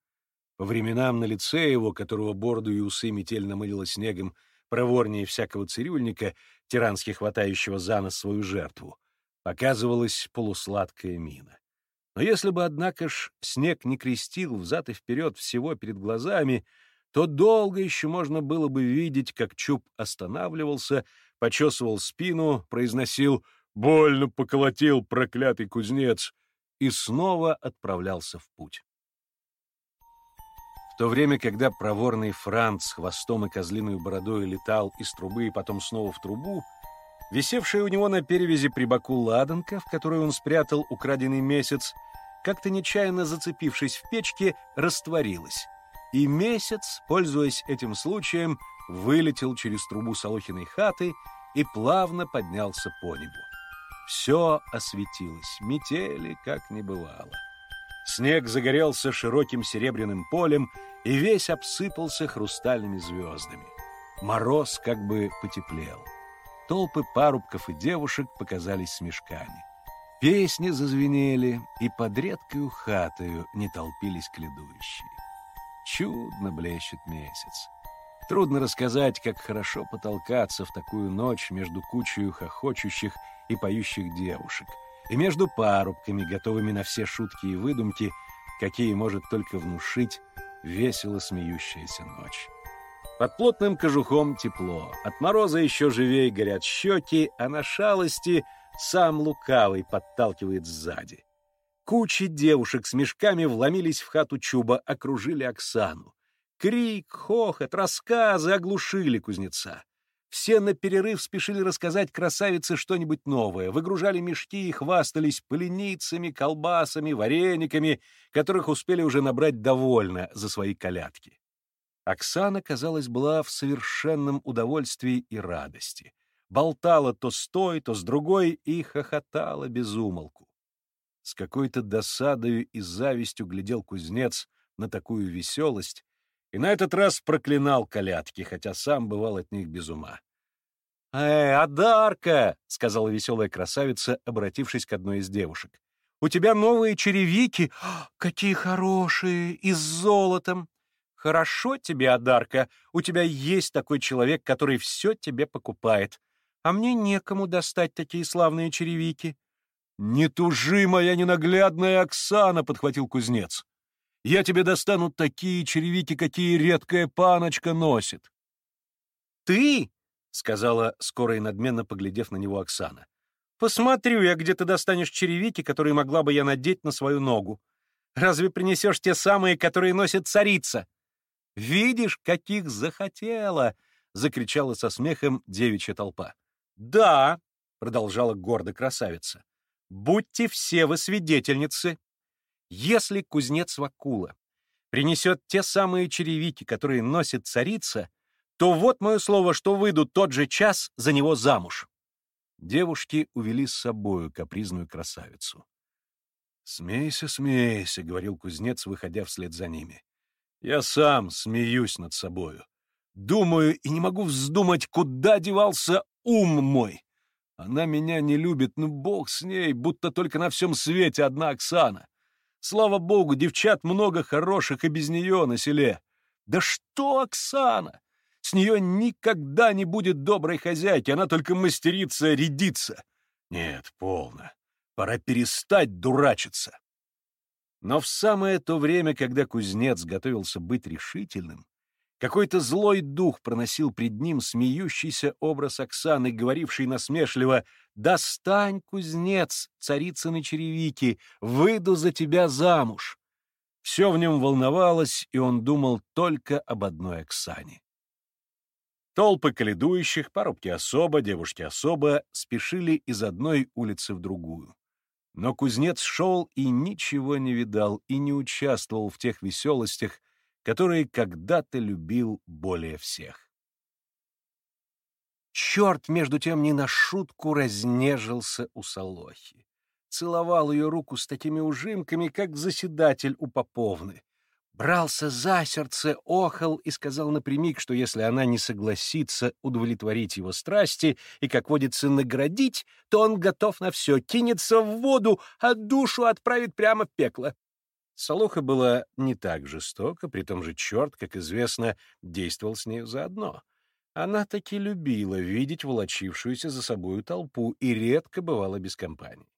По временам на лице его, которого бороду и усы метельно мылило снегом, проворнее всякого цирюльника, тирански хватающего за нос свою жертву, показывалась полусладкая мина. Но если бы, однако ж, снег не крестил взад и вперед всего перед глазами, то долго еще можно было бы видеть, как Чуб останавливался, почесывал спину, произносил «Больно поколотил проклятый кузнец» и снова отправлялся в путь. В то время, когда проворный Франц хвостом и козлиной бородой летал из трубы и потом снова в трубу, висевшая у него на перевязи при боку ладанка, в которую он спрятал украденный месяц, как-то нечаянно зацепившись в печке, растворилась и месяц, пользуясь этим случаем, вылетел через трубу Солохиной хаты и плавно поднялся по небу. Все осветилось, метели как не бывало. Снег загорелся широким серебряным полем и весь обсыпался хрустальными звездами. Мороз как бы потеплел. Толпы парубков и девушек показались с мешками. Песни зазвенели, и под редкою хатою не толпились кледующие. Чудно блещет месяц. Трудно рассказать, как хорошо потолкаться в такую ночь между кучей хохочущих и поющих девушек, и между парубками, готовыми на все шутки и выдумки, какие может только внушить весело смеющаяся ночь. Под плотным кожухом тепло, от мороза еще живее горят щеки, а на шалости сам лукавый подталкивает сзади. Кучи девушек с мешками вломились в хату Чуба, окружили Оксану. Крик, хохот, рассказы оглушили кузнеца. Все на перерыв спешили рассказать красавице что-нибудь новое, выгружали мешки и хвастались поленицами, колбасами, варениками, которых успели уже набрать довольно за свои колядки. Оксана, казалось, была в совершенном удовольствии и радости. Болтала то с той, то с другой и хохотала без умолку. С какой-то досадою и завистью глядел кузнец на такую веселость и на этот раз проклинал колядки, хотя сам бывал от них без ума. «Э, Адарка!» — сказала веселая красавица, обратившись к одной из девушек. «У тебя новые черевики! Какие хорошие! И с золотом! Хорошо тебе, Адарка, у тебя есть такой человек, который все тебе покупает. А мне некому достать такие славные черевики. «Не тужи, моя ненаглядная Оксана!» — подхватил кузнец. «Я тебе достану такие черевики, какие редкая паночка носит». «Ты?» — сказала скоро и надменно, поглядев на него Оксана. «Посмотрю я, где ты достанешь черевики, которые могла бы я надеть на свою ногу. Разве принесешь те самые, которые носит царица?» «Видишь, каких захотела!» — закричала со смехом девичья толпа. «Да!» — продолжала гордо красавица. Будьте все вы свидетельницы. Если кузнец Вакула принесет те самые черевики, которые носит царица, то вот мое слово, что выйду тот же час за него замуж. Девушки увели с собою капризную красавицу. «Смейся, смейся», — говорил кузнец, выходя вслед за ними. «Я сам смеюсь над собою. Думаю и не могу вздумать, куда девался ум мой. Она меня не любит, ну бог с ней, будто только на всем свете одна Оксана. Слава богу, девчат много хороших и без нее на селе. Да что Оксана? С нее никогда не будет доброй хозяйки, она только мастерица рядиться. Нет, полно. Пора перестать дурачиться. Но в самое то время, когда кузнец готовился быть решительным, какой-то злой дух проносил пред ним смеющийся образ Оксаны, говоривший насмешливо «Достань, кузнец, царицыны черевики, выйду за тебя замуж». Все в нем волновалось, и он думал только об одной Оксане. Толпы каледующих, парубки особо, девушки особо, спешили из одной улицы в другую. Но кузнец шел и ничего не видал, и не участвовал в тех веселостях, которые когда-то любил более всех. Черт, между тем, не на шутку разнежился у Солохи. Целовал ее руку с такими ужимками, как заседатель у Поповны брался за сердце, охал и сказал напрямик, что если она не согласится удовлетворить его страсти и, как водится, наградить, то он готов на все, кинется в воду, а душу отправит прямо в пекло. Солоха была не так жестока, при том же черт, как известно, действовал с нею заодно. Она таки любила видеть волочившуюся за собою толпу и редко бывала без компании.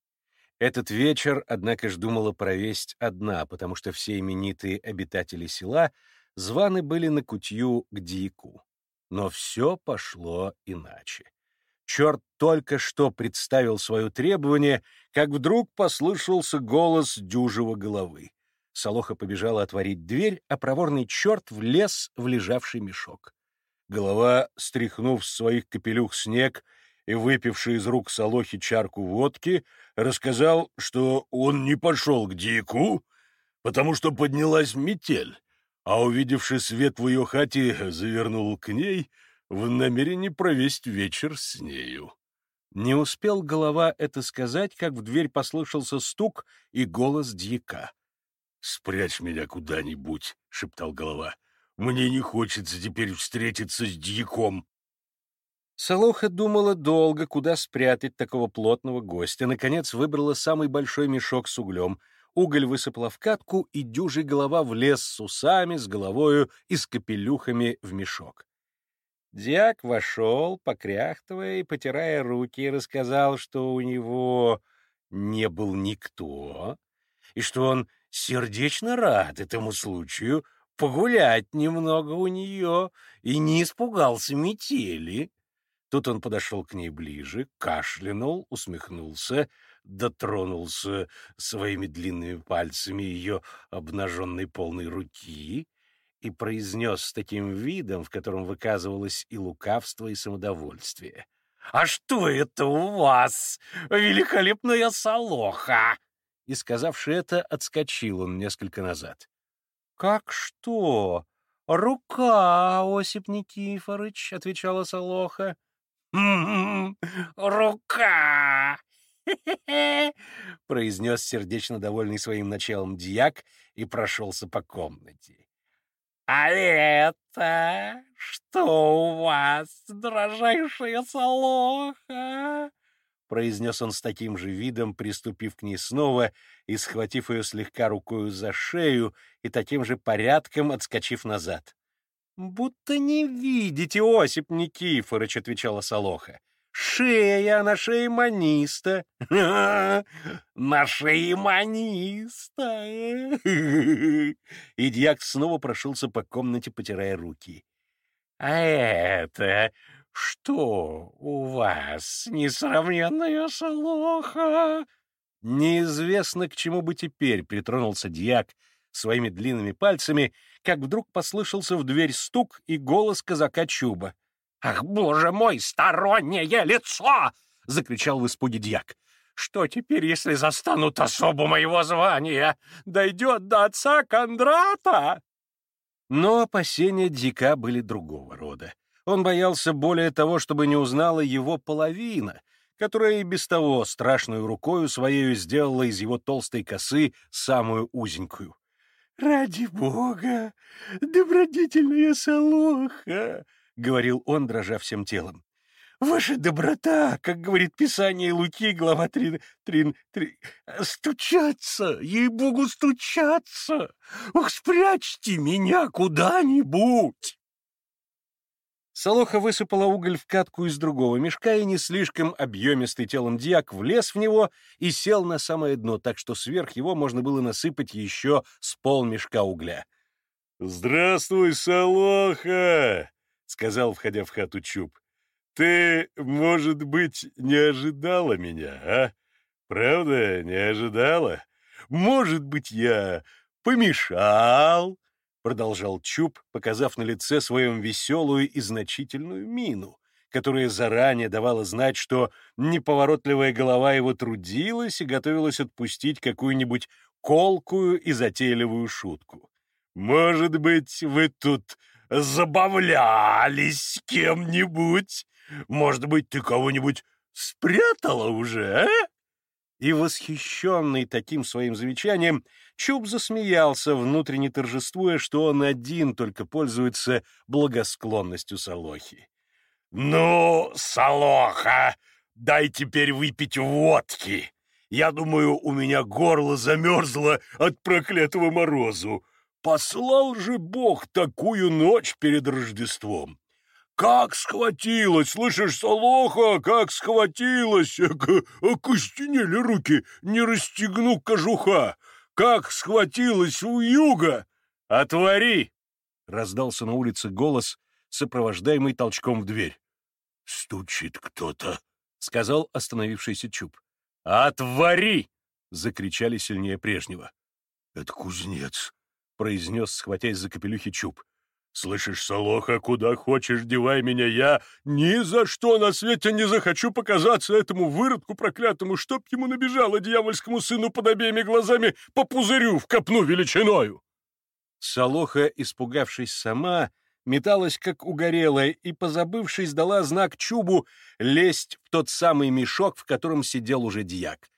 Этот вечер, однако ж, думала провесть одна, потому что все именитые обитатели села званы были на кутью к дьяку. Но все пошло иначе. Черт только что представил свое требование, как вдруг послышался голос дюжего головы. Солоха побежала отворить дверь, а проворный черт влез в лежавший мешок. Голова, стряхнув с своих капелюх снег, и, выпивший из рук Солохи чарку водки, рассказал, что он не пошел к Дику, потому что поднялась метель, а, увидевший свет в ее хате, завернул к ней в намерении провести вечер с нею. Не успел голова это сказать, как в дверь послышался стук и голос дьяка. «Спрячь меня куда-нибудь», — шептал голова. «Мне не хочется теперь встретиться с дьяком». Солоха думала долго, куда спрятать такого плотного гостя. Наконец выбрала самый большой мешок с углем. Уголь высыпала в катку, и дюжий голова влез с усами, с головою и с капелюхами в мешок. Дьяк вошел, покряхтывая и потирая руки, и рассказал, что у него не был никто, и что он сердечно рад этому случаю погулять немного у нее и не испугался метели. Тут он подошел к ней ближе, кашлянул, усмехнулся, дотронулся своими длинными пальцами ее обнаженной полной руки и произнес с таким видом, в котором выказывалось и лукавство, и самодовольствие. «А что это у вас? Великолепная солоха!» И, сказавши это, отскочил он несколько назад. «Как что? Рука, Осип Никифорыч!» — отвечала Солоха. «Рука!» — произнес сердечно довольный своим началом дьяк и прошелся по комнате. «А это что у вас, дрожайшая солоха?» — произнес он с таким же видом, приступив к ней снова и схватив ее слегка рукою за шею и таким же порядком отскочив назад. «Будто не видите, Осип Никифорыч», — отвечала Солоха. «Шея на шее маниста». «На шее маниста». И дьяк снова прошелся по комнате, потирая руки. «А это что у вас, несравненная Солоха?» Неизвестно, к чему бы теперь притронулся дьяк своими длинными пальцами, как вдруг послышался в дверь стук и голос казака Чуба. «Ах, боже мой, стороннее лицо!» — закричал в испуге дьяк. «Что теперь, если застанут особу моего звания? Дойдет до отца Кондрата!» Но опасения дика были другого рода. Он боялся более того, чтобы не узнала его половина, которая и без того страшную рукою своею сделала из его толстой косы самую узенькую. «Ради бога! Добродетельная солоха!» — говорил он, дрожа всем телом. Ваша доброта, как говорит Писание Луки, глава 3, 3, 3 стучаться, ей-богу, стучаться! Ух, спрячьте меня куда-нибудь!» Солоха высыпала уголь в катку из другого мешка, и не слишком объемистый телом дьяк влез в него и сел на самое дно, так что сверх его можно было насыпать еще с пол мешка угля. «Здравствуй, Солоха!» — сказал, входя в хату Чуб. Ты, может быть, не ожидала меня, а? Правда, не ожидала? Может быть, я помешал?» Продолжал Чуб, показав на лице своем веселую и значительную мину, которая заранее давала знать, что неповоротливая голова его трудилась и готовилась отпустить какую-нибудь колкую и затейливую шутку. «Может быть, вы тут забавлялись кем-нибудь?» Может быть, ты кого-нибудь спрятала уже, а?» И, восхищенный таким своим замечанием, Чуб засмеялся, внутренне торжествуя, что он один только пользуется благосклонностью Солохи. «Ну, Солоха, дай теперь выпить водки. Я думаю, у меня горло замерзло от проклятого морозу. Послал же Бог такую ночь перед Рождеством. Как схватилась, слышишь, Солоха, как схватилась! Окостенели руки, не расстегну кожуха! Как схватилась у юга! Отвори! Раздался на улице голос, сопровождаемый толчком в дверь. «Стучит кто-то», — сказал остановившийся Чуб. «Отвори!» — закричали сильнее прежнего. «Это кузнец», — произнес, схватясь за капелюхи Чуб. Слышишь, Солоха, куда хочешь девай меня, я ни за что на свете не захочу показаться этому выродку проклятому, чтоб ему набежало дьявольскому сыну под обеими глазами по пузырю в копну величиною. Солоха, испугавшись сама, металась как угорелая и, позабывшись, дала знак Чубу лезть в тот самый мешок, в котором сидел уже дьяк.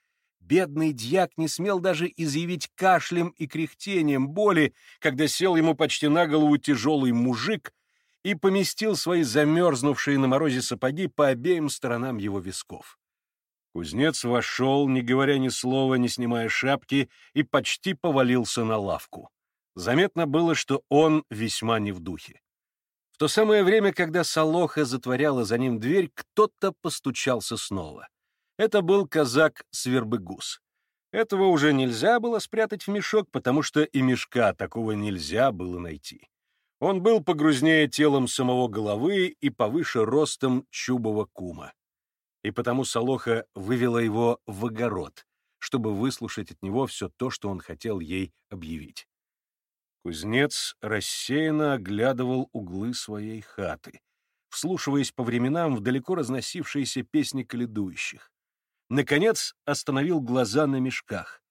Бедный дьяк не смел даже изъявить кашлем и кряхтением боли, когда сел ему почти на голову тяжелый мужик и поместил свои замерзнувшие на морозе сапоги по обеим сторонам его висков. Кузнец вошел, не говоря ни слова, не снимая шапки, и почти повалился на лавку. Заметно было, что он весьма не в духе. В то самое время, когда Солоха затворяла за ним дверь, кто-то постучался снова. Это был казак Свербыгус. Этого уже нельзя было спрятать в мешок, потому что и мешка такого нельзя было найти. Он был погрузнее телом самого головы и повыше ростом чубового кума. И потому Солоха вывела его в огород, чтобы выслушать от него все то, что он хотел ей объявить. Кузнец рассеянно оглядывал углы своей хаты, вслушиваясь по временам в далеко разносившиеся песни каледующих. Наконец остановил глаза на мешках.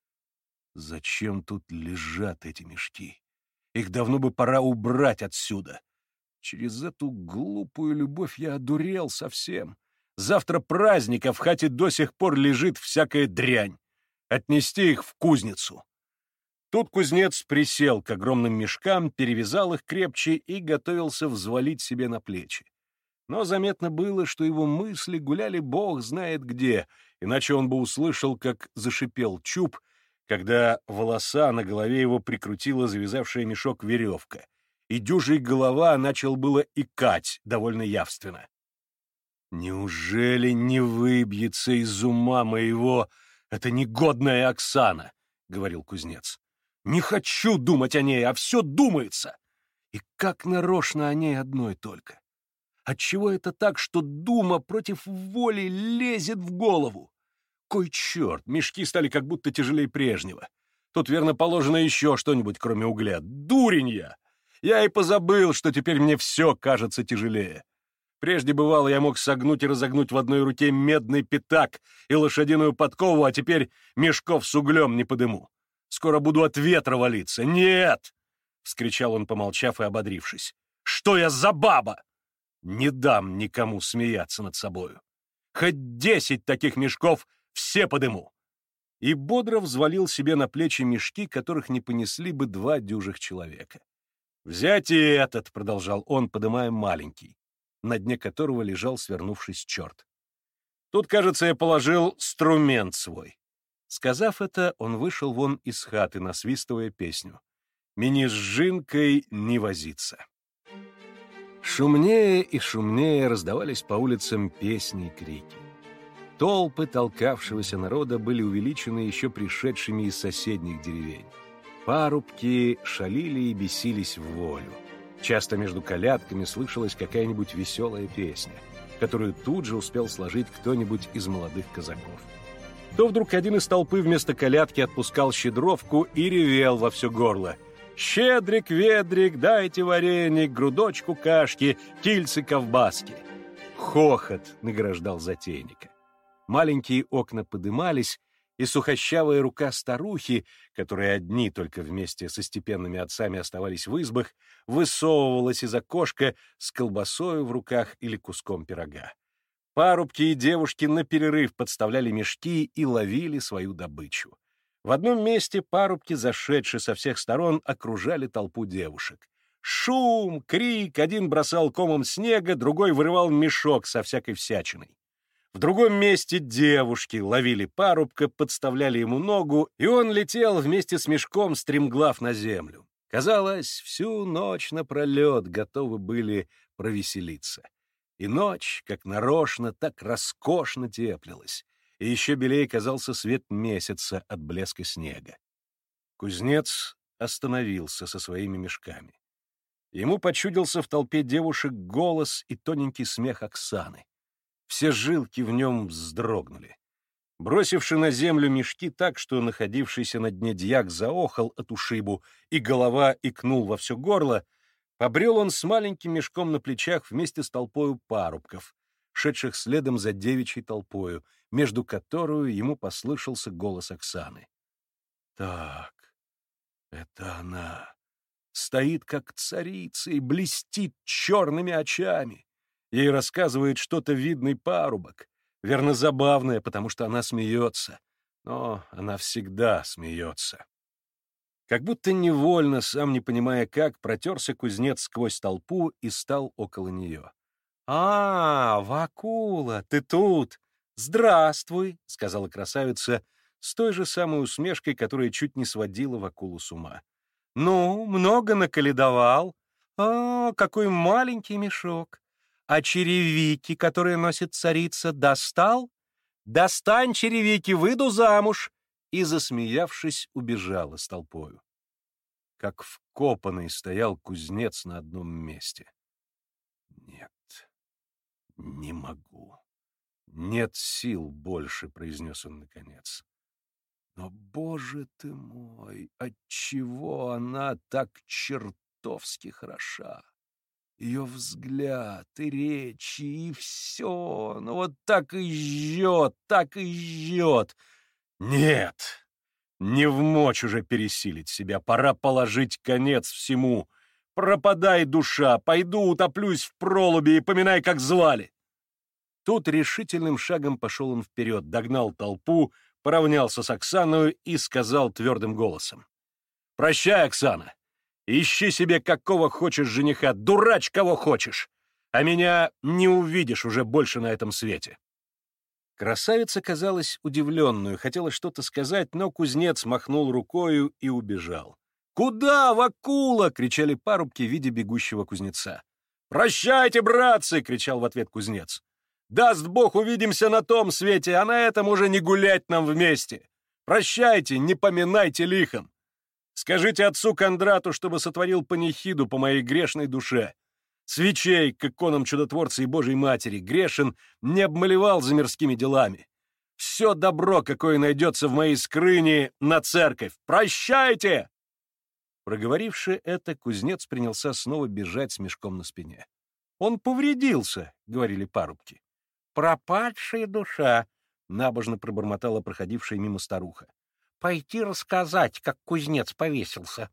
Зачем тут лежат эти мешки? Их давно бы пора убрать отсюда. Через эту глупую любовь я одурел совсем. Завтра праздник, а в хате до сих пор лежит всякая дрянь. Отнести их в кузницу. Тут кузнец присел к огромным мешкам, перевязал их крепче и готовился взвалить себе на плечи. Но заметно было, что его мысли гуляли бог знает где, иначе он бы услышал, как зашипел чуб, когда волоса на голове его прикрутила завязавшая мешок веревка, и дюжий голова начал было икать довольно явственно. «Неужели не выбьется из ума моего эта негодная Оксана?» — говорил кузнец. «Не хочу думать о ней, а все думается! И как нарочно о ней одной только! Отчего это так, что дума против воли лезет в голову? Кой черт, мешки стали как будто тяжелее прежнего. Тут, верно, положено еще что-нибудь, кроме угля. Дурень я! Я и позабыл, что теперь мне все кажется тяжелее. Прежде бывало, я мог согнуть и разогнуть в одной руке медный пятак и лошадиную подкову, а теперь мешков с углем не подыму. Скоро буду от ветра валиться. Нет! — вскричал он, помолчав и ободрившись. «Что я за баба? Не дам никому смеяться над собою. Хоть десять таких мешков все подыму!» И бодро взвалил себе на плечи мешки, которых не понесли бы два дюжих человека. «Взять и этот!» — продолжал он, подымая маленький, на дне которого лежал, свернувшись черт. «Тут, кажется, я положил струмент свой». Сказав это, он вышел вон из хаты, насвистывая песню. «Мини с жинкой не возиться». Шумнее и шумнее раздавались по улицам песни и крики. Толпы толкавшегося народа были увеличены еще пришедшими из соседних деревень. Парубки шалили и бесились в волю. Часто между колядками слышалась какая-нибудь веселая песня, которую тут же успел сложить кто-нибудь из молодых казаков. То вдруг один из толпы вместо колядки отпускал щедровку и ревел во все горло — «Щедрик, ведрик, дайте вареник, грудочку кашки, кильцы ковбаски». Хохот награждал затейника. Маленькие окна подымались, и сухощавая рука старухи, которые одни только вместе со степенными отцами оставались в избах, высовывалась из окошка с колбасою в руках или куском пирога. Парубки и девушки на перерыв подставляли мешки и ловили свою добычу. В одном месте парубки, зашедшие со всех сторон, окружали толпу девушек. Шум, крик, один бросал комом снега, другой вырывал мешок со всякой всячиной. В другом месте девушки ловили парубка, подставляли ему ногу, и он летел вместе с мешком, стремглав на землю. Казалось, всю ночь напролет готовы были провеселиться. И ночь, как нарочно, так роскошно теплилась и еще белее казался свет месяца от блеска снега. Кузнец остановился со своими мешками. Ему почудился в толпе девушек голос и тоненький смех Оксаны. Все жилки в нем вздрогнули. Бросивши на землю мешки так, что находившийся на дне дьяк заохал от ушибу, и голова икнул во все горло, побрел он с маленьким мешком на плечах вместе с толпою парубков, шедших следом за девичьей толпою, между которую ему послышался голос Оксаны. «Так, это она. Стоит, как царица, и блестит черными очами. Ей рассказывает что-то видный парубок, верно забавное, потому что она смеется. Но она всегда смеется». Как будто невольно, сам не понимая как, протерся кузнец сквозь толпу и стал около нее. «А, Вакула, ты тут! Здравствуй!» — сказала красавица с той же самой усмешкой, которая чуть не сводила Вакулу с ума. «Ну, много наколедовал? А, какой маленький мешок! А черевики, которые носит царица, достал? Достань черевики, выйду замуж!» И, засмеявшись, убежала с толпою. Как вкопанный стоял кузнец на одном месте. «Не могу. Нет сил больше», — произнес он наконец. «Но, боже ты мой, отчего она так чертовски хороша? Ее взгляд и речи, и все, ну вот так и жжет, так и жжет. Нет, не в мочь уже пересилить себя, пора положить конец всему» Пропадай, душа, пойду утоплюсь в пролубе и поминай, как звали. Тут решительным шагом пошел он вперед, догнал толпу, поравнялся с Оксаной и сказал твердым голосом. «Прощай, Оксана! Ищи себе какого хочешь жениха, дурач кого хочешь, а меня не увидишь уже больше на этом свете». Красавица казалась удивленную, хотела что-то сказать, но кузнец махнул рукою и убежал. «Куда, Вакула?» — кричали парубки, видя бегущего кузнеца. «Прощайте, братцы!» — кричал в ответ кузнец. «Даст Бог, увидимся на том свете, а на этом уже не гулять нам вместе. Прощайте, не поминайте лихом. Скажите отцу Кондрату, чтобы сотворил панихиду по моей грешной душе. Свечей к иконам чудотворца и Божьей Матери грешен не обмалевал за мирскими делами. Все добро, какое найдется в моей скрыне, на церковь. Прощайте!» Проговоривши это, кузнец принялся снова бежать с мешком на спине. «Он повредился», — говорили парубки. «Пропадшая душа», — набожно пробормотала проходившая мимо старуха. «Пойти рассказать, как кузнец повесился».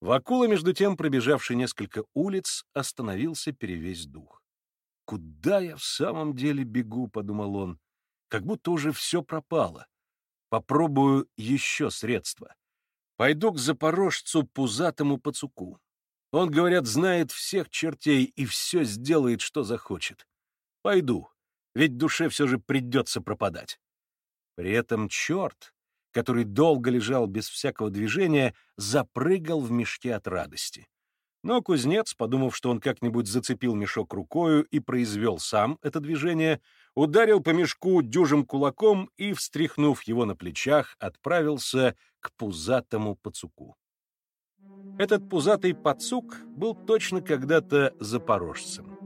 Вакула, между тем, пробежавший несколько улиц, остановился перевесь дух. «Куда я в самом деле бегу?» — подумал он. «Как будто уже все пропало. Попробую еще средства. Пойду к запорожцу пузатому пацуку. Он, говорят, знает всех чертей и все сделает, что захочет. Пойду, ведь душе все же придется пропадать. При этом черт, который долго лежал без всякого движения, запрыгал в мешке от радости. Но кузнец, подумав, что он как-нибудь зацепил мешок рукою и произвел сам это движение, ударил по мешку дюжим кулаком и, встряхнув его на плечах, отправился к пузатому пацуку. Этот пузатый пацук был точно когда-то запорожцем.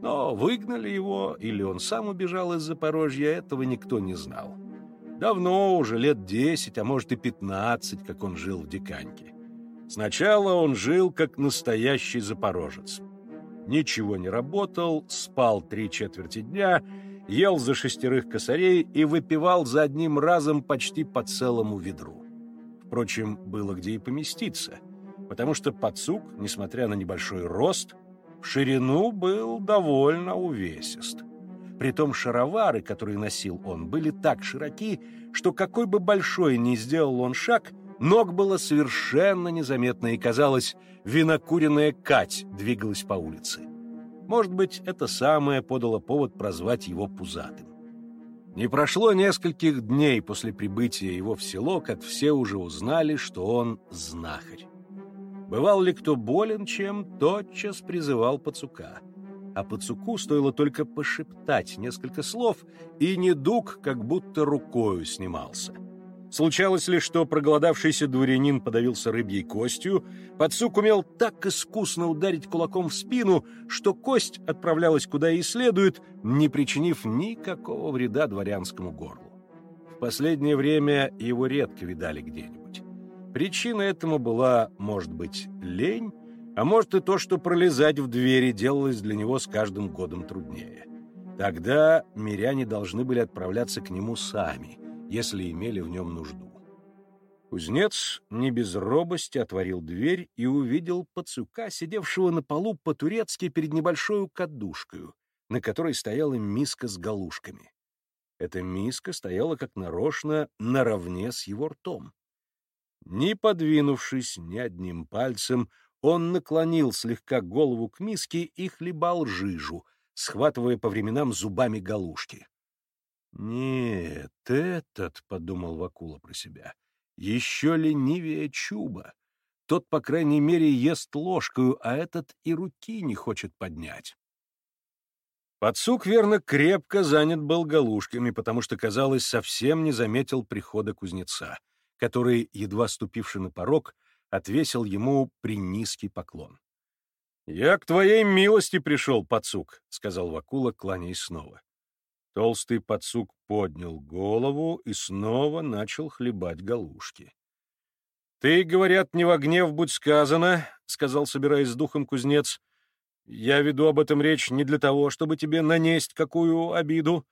Но выгнали его, или он сам убежал из Запорожья, этого никто не знал. Давно, уже лет десять, а может и пятнадцать, как он жил в Диканьке. Сначала он жил как настоящий запорожец. Ничего не работал, спал три четверти дня, ел за шестерых косарей и выпивал за одним разом почти по целому ведру. Впрочем, было где и поместиться, потому что пацук, несмотря на небольшой рост, в ширину был довольно увесист. Притом шаровары, которые носил он, были так широки, что какой бы большой ни сделал он шаг, Ног было совершенно незаметно, и, казалось, винокуренная Кать двигалась по улице. Может быть, это самое подало повод прозвать его Пузатым. Не прошло нескольких дней после прибытия его в село, как все уже узнали, что он знахарь. Бывал ли кто болен чем, тотчас призывал пацука. А пацуку стоило только пошептать несколько слов, и недуг как будто рукою снимался — Случалось ли, что проголодавшийся дворянин подавился рыбьей костью, подсук умел так искусно ударить кулаком в спину, что кость отправлялась куда и следует, не причинив никакого вреда дворянскому горлу. В последнее время его редко видали где-нибудь. Причина этому была, может быть, лень, а может и то, что пролезать в двери делалось для него с каждым годом труднее. Тогда миряне должны были отправляться к нему сами — если имели в нем нужду. Кузнец не без робости отворил дверь и увидел пацука, сидевшего на полу по-турецки перед небольшой кадушкой, на которой стояла миска с галушками. Эта миска стояла как нарочно наравне с его ртом. Не подвинувшись ни одним пальцем, он наклонил слегка голову к миске и хлебал жижу, схватывая по временам зубами галушки. «Нет, этот, — подумал Вакула про себя, — еще ленивее Чуба. Тот, по крайней мере, ест ложкою, а этот и руки не хочет поднять». Подсук, верно, крепко занят был галушками, потому что, казалось, совсем не заметил прихода кузнеца, который, едва ступивший на порог, отвесил ему принизкий поклон. «Я к твоей милости пришел, подсук», — сказал Вакула, кланяясь снова. Толстый подсук поднял голову и снова начал хлебать галушки. «Ты, говорят, не во гнев будь сказано», — сказал, собираясь с духом кузнец. «Я веду об этом речь не для того, чтобы тебе нанесть какую обиду.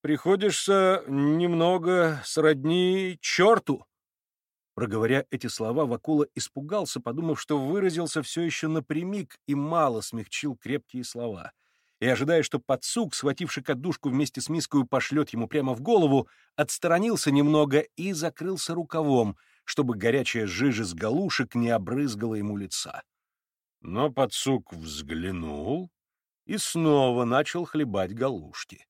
Приходишься немного сродни черту». Проговоря эти слова, Вакула испугался, подумав, что выразился все еще напрямик и мало смягчил крепкие слова — и, ожидая, что подсук, схвативший кадушку вместе с миской, пошлет ему прямо в голову, отсторонился немного и закрылся рукавом, чтобы горячая жижа с галушек не обрызгала ему лица. Но подсук взглянул и снова начал хлебать галушки.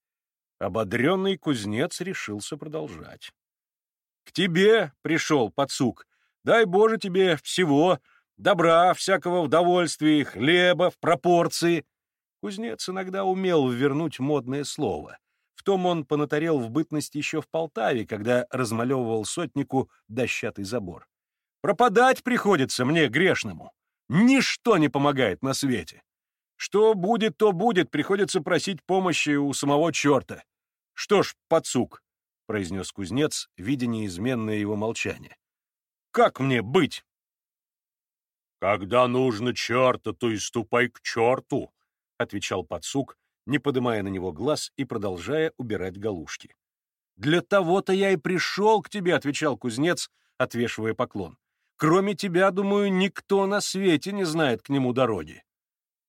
Ободренный кузнец решился продолжать. — К тебе пришел подсук. Дай Боже тебе всего, добра, всякого удовольствия, хлеба в пропорции. Кузнец иногда умел вернуть модное слово. В том он понатарел в бытность еще в Полтаве, когда размалевывал сотнику дощатый забор. «Пропадать приходится мне, грешному. Ничто не помогает на свете. Что будет, то будет, приходится просить помощи у самого черта. Что ж, пацук», — произнес кузнец, видя неизменное его молчание. «Как мне быть?» «Когда нужно черта, то и ступай к черту», — отвечал подсук, не подымая на него глаз и продолжая убирать галушки. «Для того-то я и пришел к тебе», — отвечал кузнец, отвешивая поклон. «Кроме тебя, думаю, никто на свете не знает к нему дороги».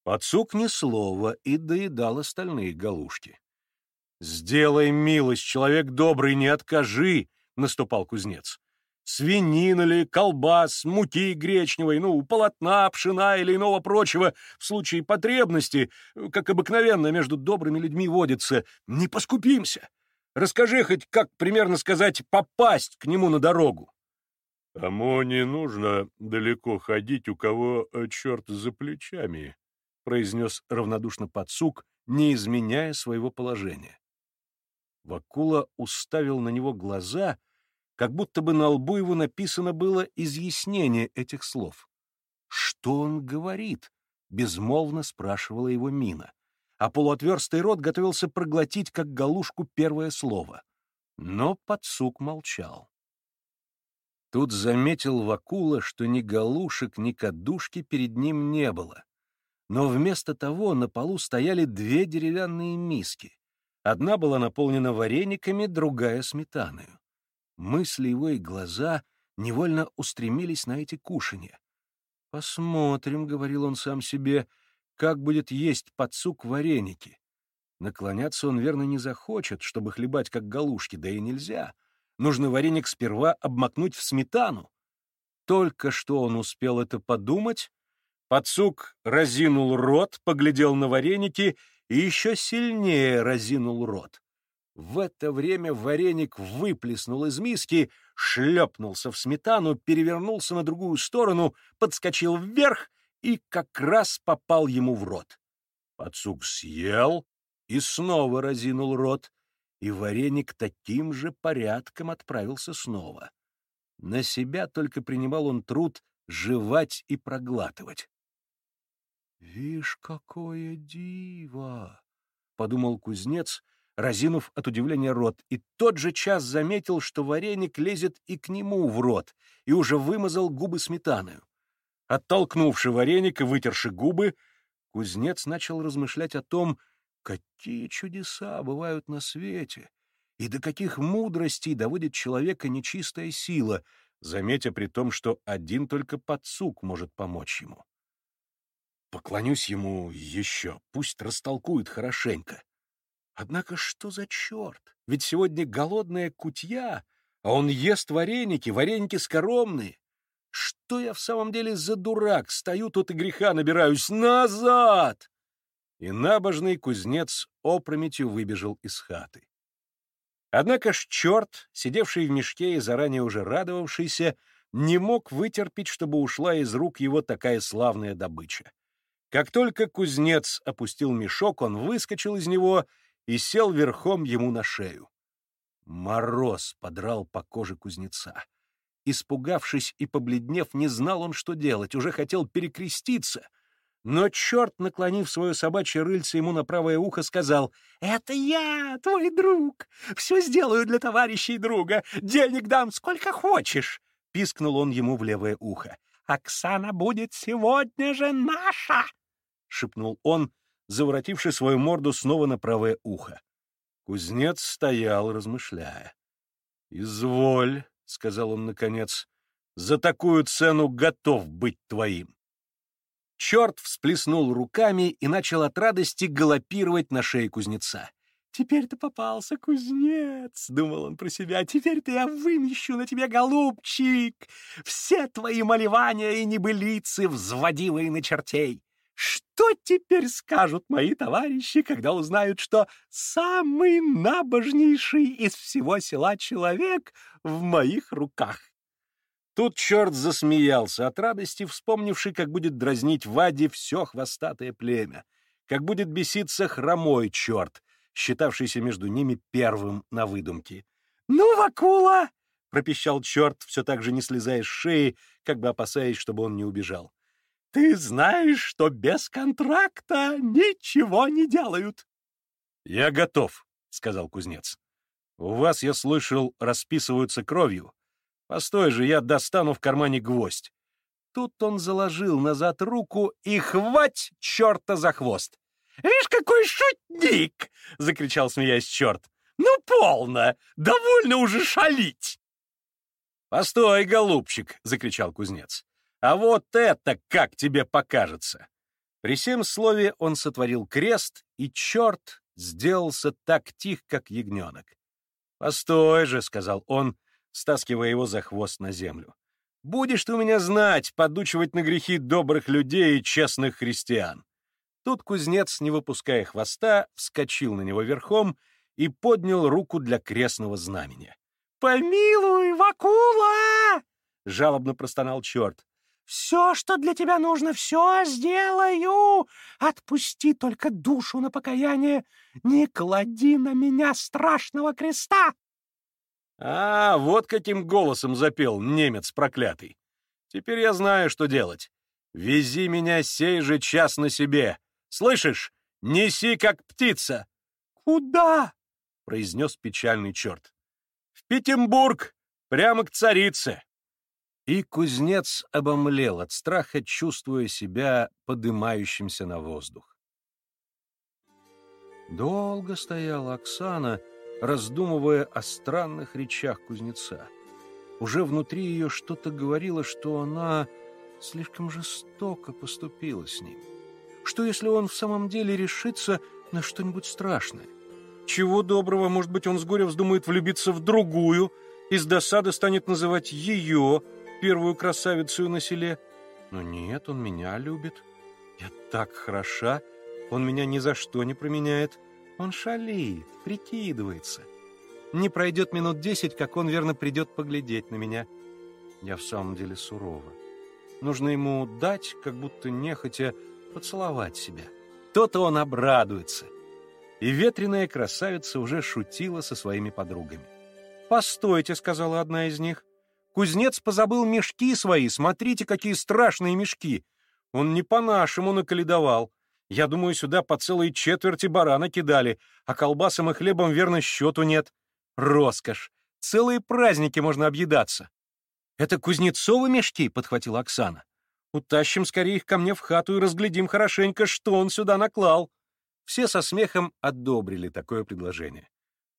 Пацук ни слова и доедал остальные галушки. «Сделай милость, человек добрый, не откажи!» — наступал кузнец. «Свинина ли, колбас, муки гречневой, ну, полотна, пшена или иного прочего в случае потребности, как обыкновенно между добрыми людьми водится, не поскупимся. Расскажи хоть, как примерно сказать, попасть к нему на дорогу». «Тому не нужно далеко ходить, у кого э, черт за плечами», — произнес равнодушно подсук, не изменяя своего положения. Вакула уставил на него глаза, как будто бы на лбу его написано было изъяснение этих слов. «Что он говорит?» — безмолвно спрашивала его Мина. А полуотверстый рот готовился проглотить, как галушку, первое слово. Но подсук молчал. Тут заметил Вакула, что ни галушек, ни кадушки перед ним не было. Но вместо того на полу стояли две деревянные миски. Одна была наполнена варениками, другая — сметаною. Мысли его и глаза невольно устремились на эти кушанья. «Посмотрим», — говорил он сам себе, — «как будет есть подсук вареники». Наклоняться он, верно, не захочет, чтобы хлебать, как галушки, да и нельзя. Нужно вареник сперва обмакнуть в сметану. Только что он успел это подумать, подсук разинул рот, поглядел на вареники — и еще сильнее разинул рот. В это время вареник выплеснул из миски, шлепнулся в сметану, перевернулся на другую сторону, подскочил вверх и как раз попал ему в рот. Пацук съел и снова разинул рот, и вареник таким же порядком отправился снова. На себя только принимал он труд жевать и проглатывать. «Вишь, какое диво!» — подумал кузнец, разинув от удивления рот, и тот же час заметил, что вареник лезет и к нему в рот, и уже вымазал губы сметаною. Оттолкнувши вареник и вытерши губы, кузнец начал размышлять о том, какие чудеса бывают на свете, и до каких мудростей доводит человека нечистая сила, заметя при том, что один только подсук может помочь ему. Поклонюсь ему еще, пусть растолкует хорошенько. Однако что за черт? Ведь сегодня голодная кутья, а он ест вареники, вареники скоромные. Что я в самом деле за дурак? Стою тут и греха набираюсь. Назад! И набожный кузнец опрометью выбежал из хаты. Однако ж черт, сидевший в мешке и заранее уже радовавшийся, не мог вытерпеть, чтобы ушла из рук его такая славная добыча. Как только кузнец опустил мешок, он выскочил из него и сел верхом ему на шею. Мороз подрал по коже кузнеца. Испугавшись и побледнев, не знал он, что делать, уже хотел перекреститься. Но черт, наклонив свое собачье рыльце ему на правое ухо, сказал, «Это я, твой друг, все сделаю для товарища и друга, денег дам сколько хочешь!» Пискнул он ему в левое ухо. «Оксана будет сегодня же наша!» — шепнул он, заворотивший свою морду снова на правое ухо. Кузнец стоял, размышляя. «Изволь», — сказал он наконец, — «за такую цену готов быть твоим». Черт всплеснул руками и начал от радости галопировать на шее кузнеца. «Теперь ты попался, кузнец!» — думал он про себя. «Теперь-то я вымещу на тебе, голубчик, все твои малевания и небылицы, взводивые на чертей. Что теперь скажут мои товарищи, когда узнают, что самый набожнейший из всего села человек в моих руках? Тут черт засмеялся от радости, вспомнивший, как будет дразнить Ваде все хвостатое племя, как будет беситься хромой черт, считавшийся между ними первым на выдумке. «Ну, Вакула!» — пропищал черт, все так же не слезая с шеи, как бы опасаясь, чтобы он не убежал. Ты знаешь, что без контракта ничего не делают. — Я готов, — сказал кузнец. — У вас, я слышал, расписываются кровью. Постой же, я достану в кармане гвоздь. Тут он заложил назад руку и хвать черта за хвост. «Видишь, какой шутник!» — закричал, смеясь черт. «Ну, полно! Довольно уже шалить!» «Постой, голубчик!» — закричал кузнец. А вот это как тебе покажется!» При всем слове он сотворил крест, и черт сделался так тих, как ягненок. «Постой же», — сказал он, стаскивая его за хвост на землю. «Будешь ты у меня знать, подучивать на грехи добрых людей и честных христиан». Тут кузнец, не выпуская хвоста, вскочил на него верхом и поднял руку для крестного знамения. «Помилуй, Вакула!» — жалобно простонал черт. «Все, что для тебя нужно, все сделаю! Отпусти только душу на покаяние! Не клади на меня страшного креста!» А, вот каким голосом запел немец проклятый. Теперь я знаю, что делать. Вези меня сей же час на себе. Слышишь? Неси, как птица. Куда? произнес печальный черт. В Петербург, прямо к царице. И кузнец обомлел от страха, чувствуя себя подымающимся на воздух. Долго стояла Оксана, раздумывая о странных речах кузнеца. Уже внутри ее что-то говорило, что она слишком жестоко поступила с ним. Что если он в самом деле решится на что-нибудь страшное? Чего доброго, может быть, он с горя вздумает влюбиться в другую, из досады станет называть ее, первую красавицу на селе. Но нет, он меня любит. Я так хороша, он меня ни за что не променяет. Он шалит, прикидывается. Не пройдет минут десять, как он верно придет поглядеть на меня. Я в самом деле сурова. Нужно ему дать, как будто нехотя, поцеловать себя. То-то он обрадуется. И ветреная красавица уже шутила со своими подругами. «Постойте», — сказала одна из них. «Кузнец позабыл мешки свои. Смотрите, какие страшные мешки. Он не по-нашему наколедовал. Я думаю, сюда по целой четверти барана кидали, а колбасам и хлебом, верно, счету нет. Роскошь! Целые праздники можно объедаться. «Это Кузнецовы мешки?» — подхватила Оксана. «Утащим скорее их ко мне в хату и разглядим хорошенько, что он сюда наклал». Все со смехом одобрили такое предложение.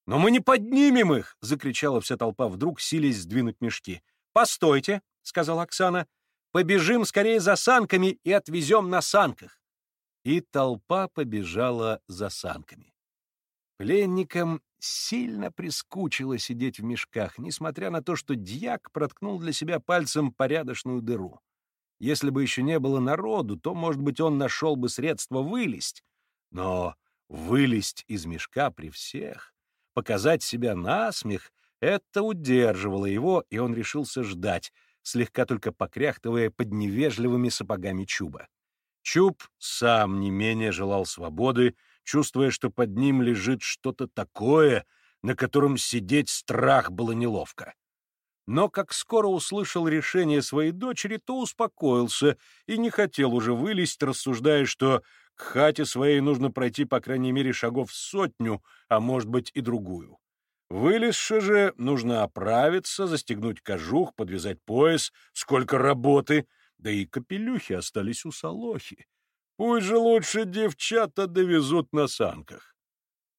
«Но мы не поднимем их!» — закричала вся толпа вдруг, силясь сдвинуть мешки. «Постойте!» — сказала Оксана. «Побежим скорее за санками и отвезем на санках!» и толпа побежала за санками. Пленникам сильно прискучило сидеть в мешках, несмотря на то, что дьяк проткнул для себя пальцем порядочную дыру. Если бы еще не было народу, то, может быть, он нашел бы средство вылезть. Но вылезть из мешка при всех, показать себя насмех — это удерживало его, и он решился ждать, слегка только покряхтывая под невежливыми сапогами чуба. Чуб сам не менее желал свободы, чувствуя, что под ним лежит что-то такое, на котором сидеть страх было неловко. Но как скоро услышал решение своей дочери, то успокоился и не хотел уже вылезть, рассуждая, что к хате своей нужно пройти по крайней мере шагов сотню, а может быть и другую. Вылезши же, нужно оправиться, застегнуть кожух, подвязать пояс, сколько работы, да и капелюхи остались у Солохи. Пусть же лучше девчата довезут на санках.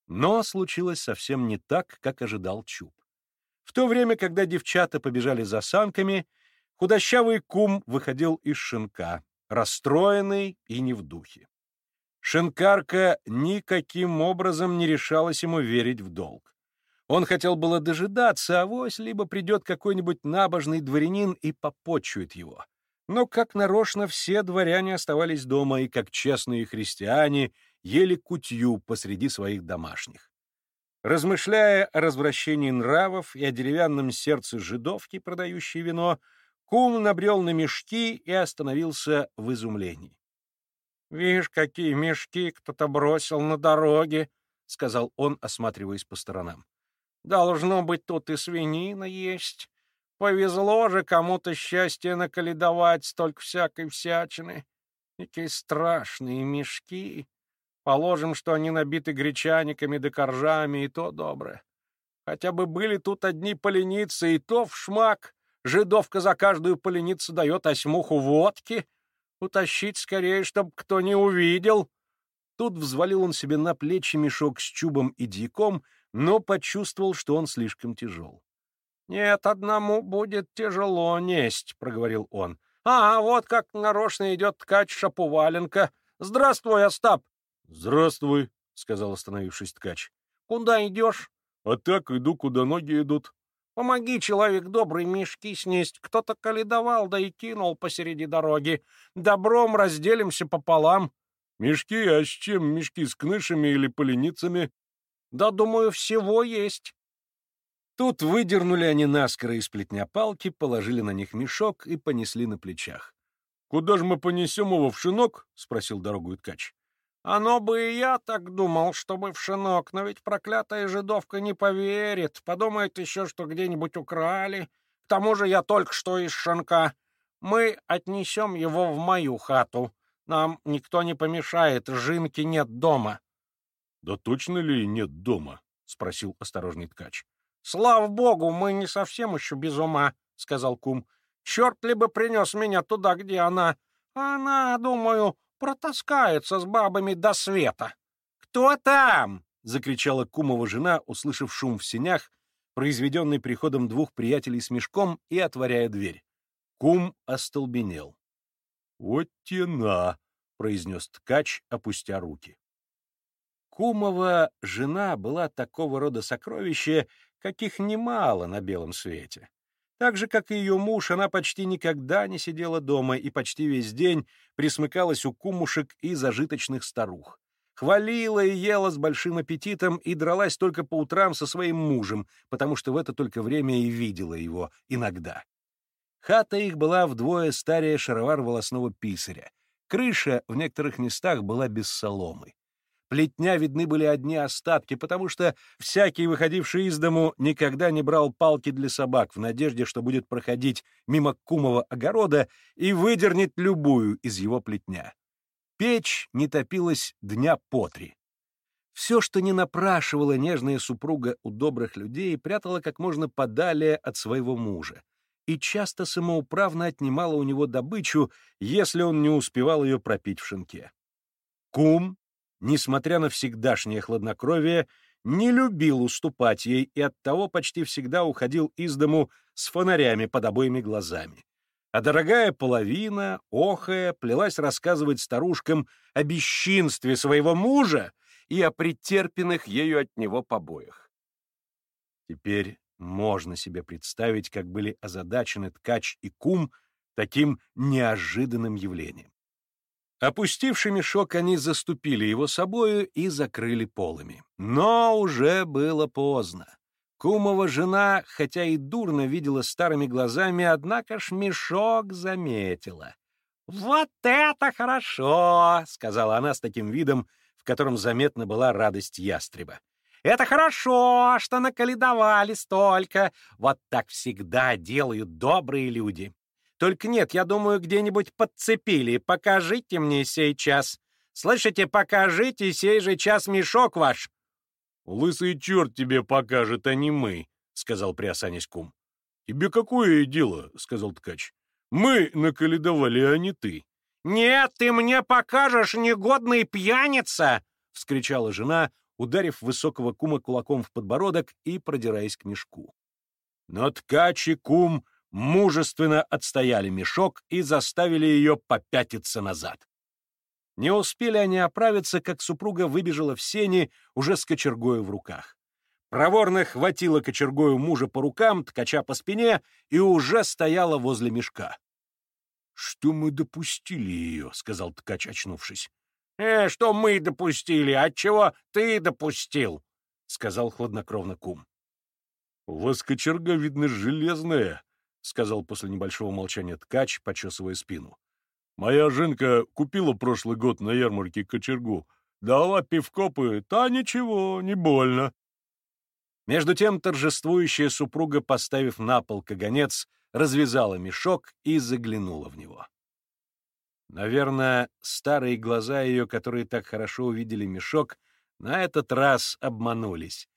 Но случилось совсем не так, как ожидал Чуб. В то время, когда девчата побежали за санками, худощавый кум выходил из шинка, расстроенный и не в духе. Шинкарка никаким образом не решалась ему верить в долг. Он хотел было дожидаться, авось либо придет какой-нибудь набожный дворянин и попочует его. Но как нарочно все дворяне оставались дома и, как честные христиане, ели кутью посреди своих домашних. Размышляя о развращении нравов и о деревянном сердце жидовки, продающей вино, кум набрел на мешки и остановился в изумлении. «Видишь, какие мешки кто-то бросил на дороге», — сказал он, осматриваясь по сторонам. «Должно быть, тут и свинина есть, Повезло же кому-то счастье наколедовать столько всякой всячины. Какие страшные мешки. Положим, что они набиты гречаниками да коржами, и то доброе. Хотя бы были тут одни поленицы, и то в шмак. Жидовка за каждую поленицу дает осьмуху водки. Утащить скорее, чтоб кто не увидел. Тут взвалил он себе на плечи мешок с чубом и дьяком, но почувствовал, что он слишком тяжел. «Нет, одному будет тяжело несть», — проговорил он. «А, вот как нарочно идет ткач Шапуваленко. Здравствуй, Остап!» «Здравствуй», — сказал остановившись ткач. «Куда идешь?» «А так иду, куда ноги идут». «Помоги, человек добрый, мешки снесть. Кто-то каледовал, да и кинул посреди дороги. Добром разделимся пополам». «Мешки? А с чем мешки? С кнышами или поленицами?» «Да, думаю, всего есть». Тут выдернули они наскоро из плетня палки, положили на них мешок и понесли на плечах. «Куда же мы понесем его, в шинок?» — спросил дорогую ткач. «Оно бы и я так думал, чтобы в шинок, но ведь проклятая жидовка не поверит, подумает еще, что где-нибудь украли. К тому же я только что из шинка. Мы отнесем его в мою хату. Нам никто не помешает, жинки нет дома». «Да точно ли нет дома?» — спросил осторожный ткач. «Слава богу, мы не совсем еще без ума», — сказал кум. Черт ли бы принес меня туда, где она. Она, думаю, протаскается с бабами до света. «Кто там?» — закричала кумова жена, услышав шум в сенях, произведенный приходом двух приятелей с мешком и отворяя дверь. Кум остолбенел. «Вот тена!» — произнес ткач, опустя руки. Кумова жена была такого рода сокровище, каких немало на белом свете. Так же, как и ее муж, она почти никогда не сидела дома и почти весь день присмыкалась у кумушек и зажиточных старух. Хвалила и ела с большим аппетитом и дралась только по утрам со своим мужем, потому что в это только время и видела его иногда. Хата их была вдвое старее шаровар волосного писаря. Крыша в некоторых местах была без соломы плетня видны были одни остатки, потому что всякий, выходивший из дому, никогда не брал палки для собак в надежде, что будет проходить мимо кумового огорода и выдернет любую из его плетня. Печь не топилась дня по три. Все, что не напрашивала нежная супруга у добрых людей, прятала как можно подалее от своего мужа и часто самоуправно отнимала у него добычу, если он не успевал ее пропить в шинке. Кум несмотря на всегдашнее хладнокровие, не любил уступать ей и оттого почти всегда уходил из дому с фонарями под обоими глазами. А дорогая половина, охая, плелась рассказывать старушкам о бесчинстве своего мужа и о претерпенных ею от него побоях. Теперь можно себе представить, как были озадачены ткач и кум таким неожиданным явлением. Опустивший мешок, они заступили его собою и закрыли полами. Но уже было поздно. Кумова жена, хотя и дурно видела старыми глазами, однако ж мешок заметила. «Вот это хорошо!» — сказала она с таким видом, в котором заметна была радость ястреба. «Это хорошо, что наколедовали столько. Вот так всегда делают добрые люди. Только нет, я думаю, где-нибудь подцепили. Покажите мне сей час. Слышите, покажите сей же час мешок ваш. Лысый черт тебе покажет, а не мы, сказал приосанясь кум. Тебе какое дело, сказал ткач. Мы наколедовали, а не ты. Нет, ты мне покажешь, негодный пьяница! вскричала жена, ударив высокого кума кулаком в подбородок и продираясь к мешку. Но ткач и кум мужественно отстояли мешок и заставили ее попятиться назад. Не успели они оправиться, как супруга выбежала в сени уже с кочергою в руках. Проворно хватила кочергою мужа по рукам, ткача по спине и уже стояла возле мешка. — Что мы допустили ее? — сказал ткач, очнувшись. — Э, что мы допустили? Отчего ты допустил? — сказал хладнокровно кум. — У вас кочерга, видно, железная, — сказал после небольшого молчания ткач, почесывая спину. «Моя жинка купила прошлый год на ярмарке кочергу. Дала пивкопы, та ничего, не больно». Между тем торжествующая супруга, поставив на пол каганец, развязала мешок и заглянула в него. Наверное, старые глаза ее, которые так хорошо увидели мешок, на этот раз обманулись.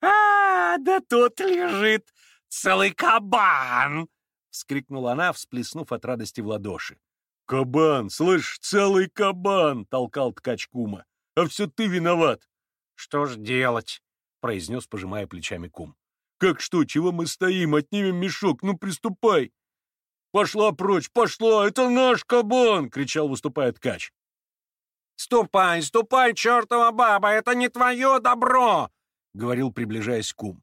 «А, да тут лежит целый кабан!» — вскрикнула она, всплеснув от радости в ладоши. «Кабан! Слышь, целый кабан!» — толкал ткач кума. «А все ты виноват!» «Что ж делать?» — произнес, пожимая плечами кум. «Как что? Чего мы стоим? Отнимем мешок! Ну, приступай!» «Пошла прочь! Пошла! Это наш кабан!» — кричал, выступая ткач. «Ступай, ступай, чертова баба, это не твое добро!» — говорил, приближаясь кум.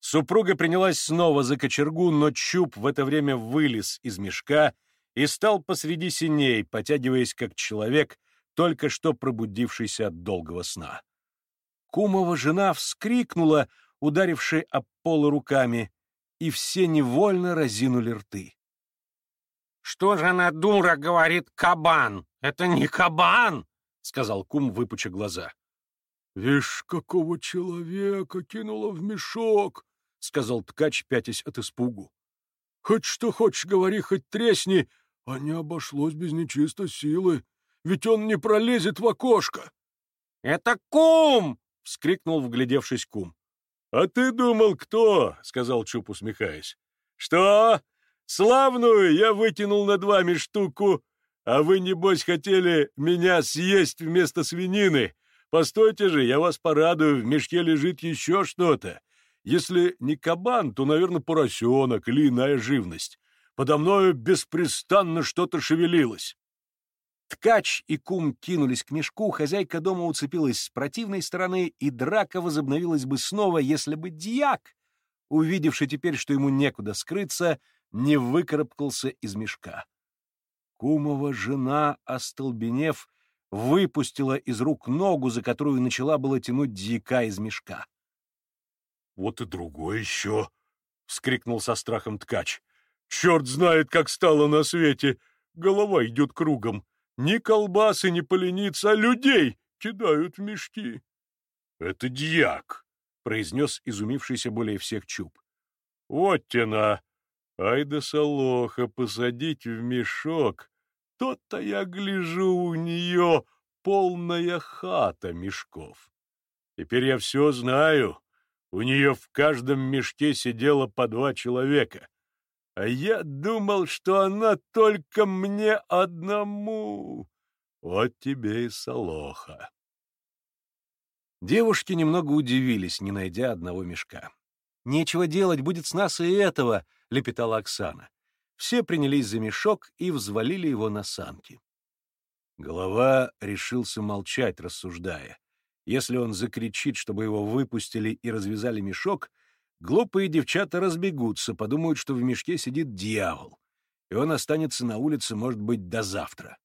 Супруга принялась снова за кочергу, но Чуб в это время вылез из мешка и стал посреди синей, потягиваясь как человек, только что пробудившийся от долгого сна. Кумова жена вскрикнула, ударившая об пол руками, и все невольно разинули рты. «Что же она, дура, говорит, кабан? Это не кабан!» — сказал кум, выпуча глаза. «Вишь, какого человека кинула в мешок!» — сказал ткач, пятясь от испугу. «Хоть что хочешь, говори, хоть тресни, а не обошлось без нечистой силы, ведь он не пролезет в окошко!» «Это кум!» — вскрикнул, вглядевшись кум. «А ты думал, кто?» — сказал Чуп, усмехаясь. «Что? Славную я вытянул над вами штуку, а вы, небось, хотели меня съесть вместо свинины. Постойте же, я вас порадую, в мешке лежит еще что-то. Если не кабан, то, наверное, поросенок или иная живность. Подо мною беспрестанно что-то шевелилось. Ткач и кум кинулись к мешку, хозяйка дома уцепилась с противной стороны, и драка возобновилась бы снова, если бы дьяк, увидевший теперь, что ему некуда скрыться, не выкарабкался из мешка. Кумова жена, остолбенев, выпустила из рук ногу, за которую начала было тянуть дьяка из мешка. «Вот и другой еще!» — вскрикнул со страхом ткач. «Черт знает, как стало на свете! Голова идет кругом. Ни колбасы, ни поленица, а людей кидают в мешки!» «Это дьяк!» — произнес изумившийся более всех чуб. «Вот тена! Ай да солоха посадить в мешок! То-то я гляжу у нее полная хата мешков. Теперь я все знаю. У нее в каждом мешке сидело по два человека. А я думал, что она только мне одному. Вот тебе и солоха. Девушки немного удивились, не найдя одного мешка. «Нечего делать, будет с нас и этого», — лепетала Оксана. Все принялись за мешок и взвалили его на санки. Голова решился молчать, рассуждая. Если он закричит, чтобы его выпустили и развязали мешок, глупые девчата разбегутся, подумают, что в мешке сидит дьявол, и он останется на улице, может быть, до завтра.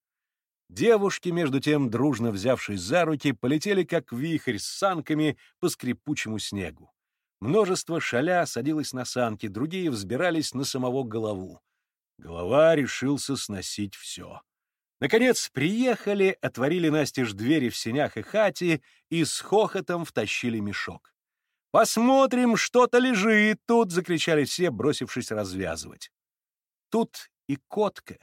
Девушки, между тем, дружно взявшись за руки, полетели как вихрь с санками по скрипучему снегу. Множество шаля садилось на санки, другие взбирались на самого голову. Голова решился сносить все. Наконец приехали, отворили настежь двери в сенях и хате и с хохотом втащили мешок. «Посмотрим, что-то лежит тут!» — закричали все, бросившись развязывать. Тут и котка,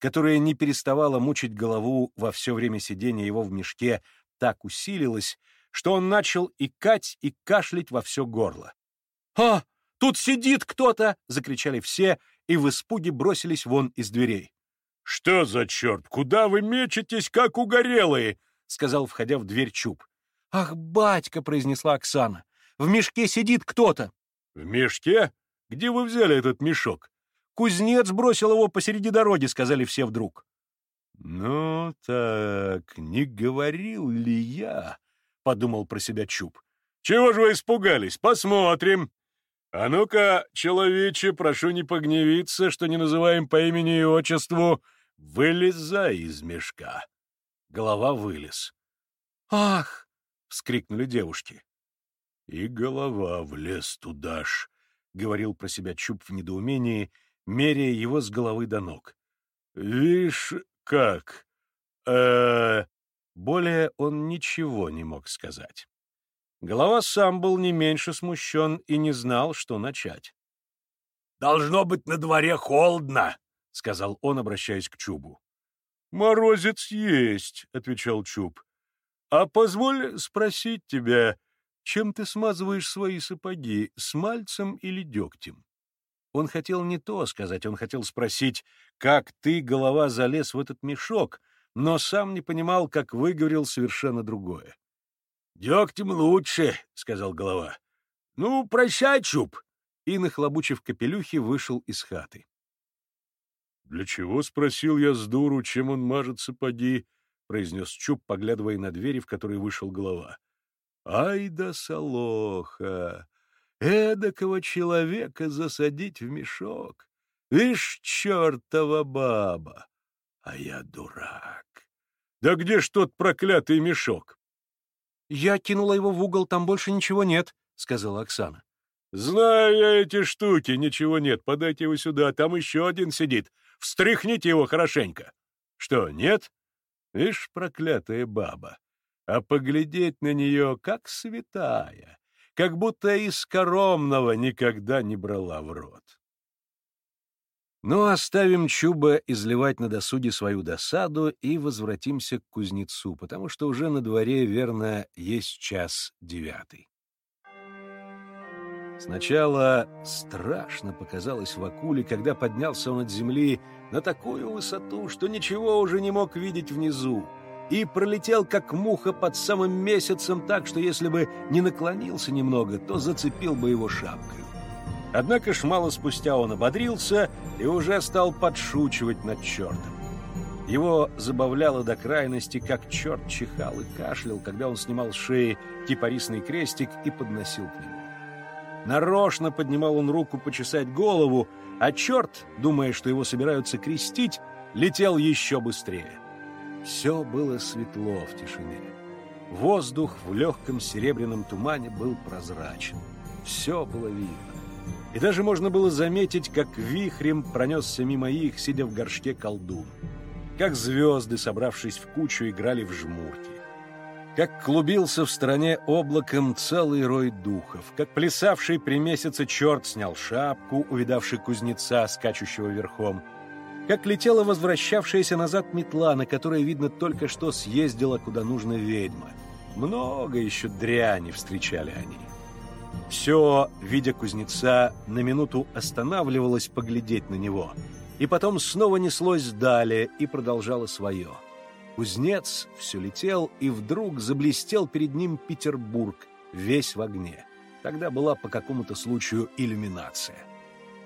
которая не переставала мучить голову во все время сидения его в мешке, так усилилась, что он начал икать и кашлять во все горло. «А, тут сидит кто-то!» — закричали все и в испуге бросились вон из дверей. «Что за черт? Куда вы мечетесь, как угорелые?» — сказал, входя в дверь Чуб. «Ах, батька!» — произнесла Оксана. «В мешке сидит кто-то!» «В мешке? Где вы взяли этот мешок?» «Кузнец бросил его посреди дороги», — сказали все вдруг. «Ну так, не говорил ли я?» — подумал про себя Чуб. «Чего же вы испугались? Посмотрим!» «А ну-ка, человече, прошу не погневиться, что не называем по имени и отчеству. Вылезай из мешка!» Голова вылез. «Ах!» — вскрикнули девушки. «И голова влез туда ж», — говорил про себя Чуб в недоумении, меряя его с головы до ног. «Вишь, как? э Более он ничего не мог сказать. Голова сам был не меньше смущен и не знал, что начать. «Должно быть на дворе холодно», — сказал он, обращаясь к Чубу. «Морозец есть», — отвечал Чуб. «А позволь спросить тебя, чем ты смазываешь свои сапоги, смальцем или дегтем?» Он хотел не то сказать, он хотел спросить, как ты, голова, залез в этот мешок, но сам не понимал, как выговорил совершенно другое. «Дегтем лучше», — сказал голова. «Ну, прощай, Чуб!» И, нахлобучив капелюхи, вышел из хаты. «Для чего?» — спросил я с дуру, чем он мажет сапоги. — произнес Чуб, поглядывая на двери, в которые вышел голова. «Ай да солоха! Эдакого человека засадить в мешок! Вишь, чертова баба! А я дурак! Да где ж тот проклятый мешок?» «Я кинула его в угол, там больше ничего нет», — сказала Оксана. «Знаю я эти штуки, ничего нет. Подайте его сюда, там еще один сидит. Встряхните его хорошенько». «Что, нет?» Ишь, проклятая баба. А поглядеть на нее, как святая, как будто из коромного никогда не брала в рот. Ну, оставим Чуба изливать на досуге свою досаду и возвратимся к кузнецу, потому что уже на дворе, верно, есть час девятый. Сначала страшно показалось Вакуле, когда поднялся он от земли на такую высоту, что ничего уже не мог видеть внизу, и пролетел, как муха, под самым месяцем так, что если бы не наклонился немного, то зацепил бы его шапкой. Однако ж мало спустя он ободрился и уже стал подшучивать над чертом. Его забавляло до крайности, как черт чихал и кашлял, когда он снимал с шеи кипарисный крестик и подносил к нему. Нарочно поднимал он руку почесать голову, а черт, думая, что его собираются крестить, летел еще быстрее. Все было светло в тишине. Воздух в легком серебряном тумане был прозрачен. Все было видно. И даже можно было заметить, как вихрем пронесся мимо их, сидя в горшке колдун. Как звезды, собравшись в кучу, играли в жмурки как клубился в стороне облаком целый рой духов, как плясавший при месяце черт снял шапку, увидавший кузнеца, скачущего верхом, как летела возвращавшаяся назад метла, на которой, видно, только что съездила куда нужно ведьма. Много еще дряни встречали они. Все, видя кузнеца, на минуту останавливалось поглядеть на него, и потом снова неслось далее и продолжало свое — Кузнец все летел, и вдруг заблестел перед ним Петербург, весь в огне. Тогда была по какому-то случаю иллюминация.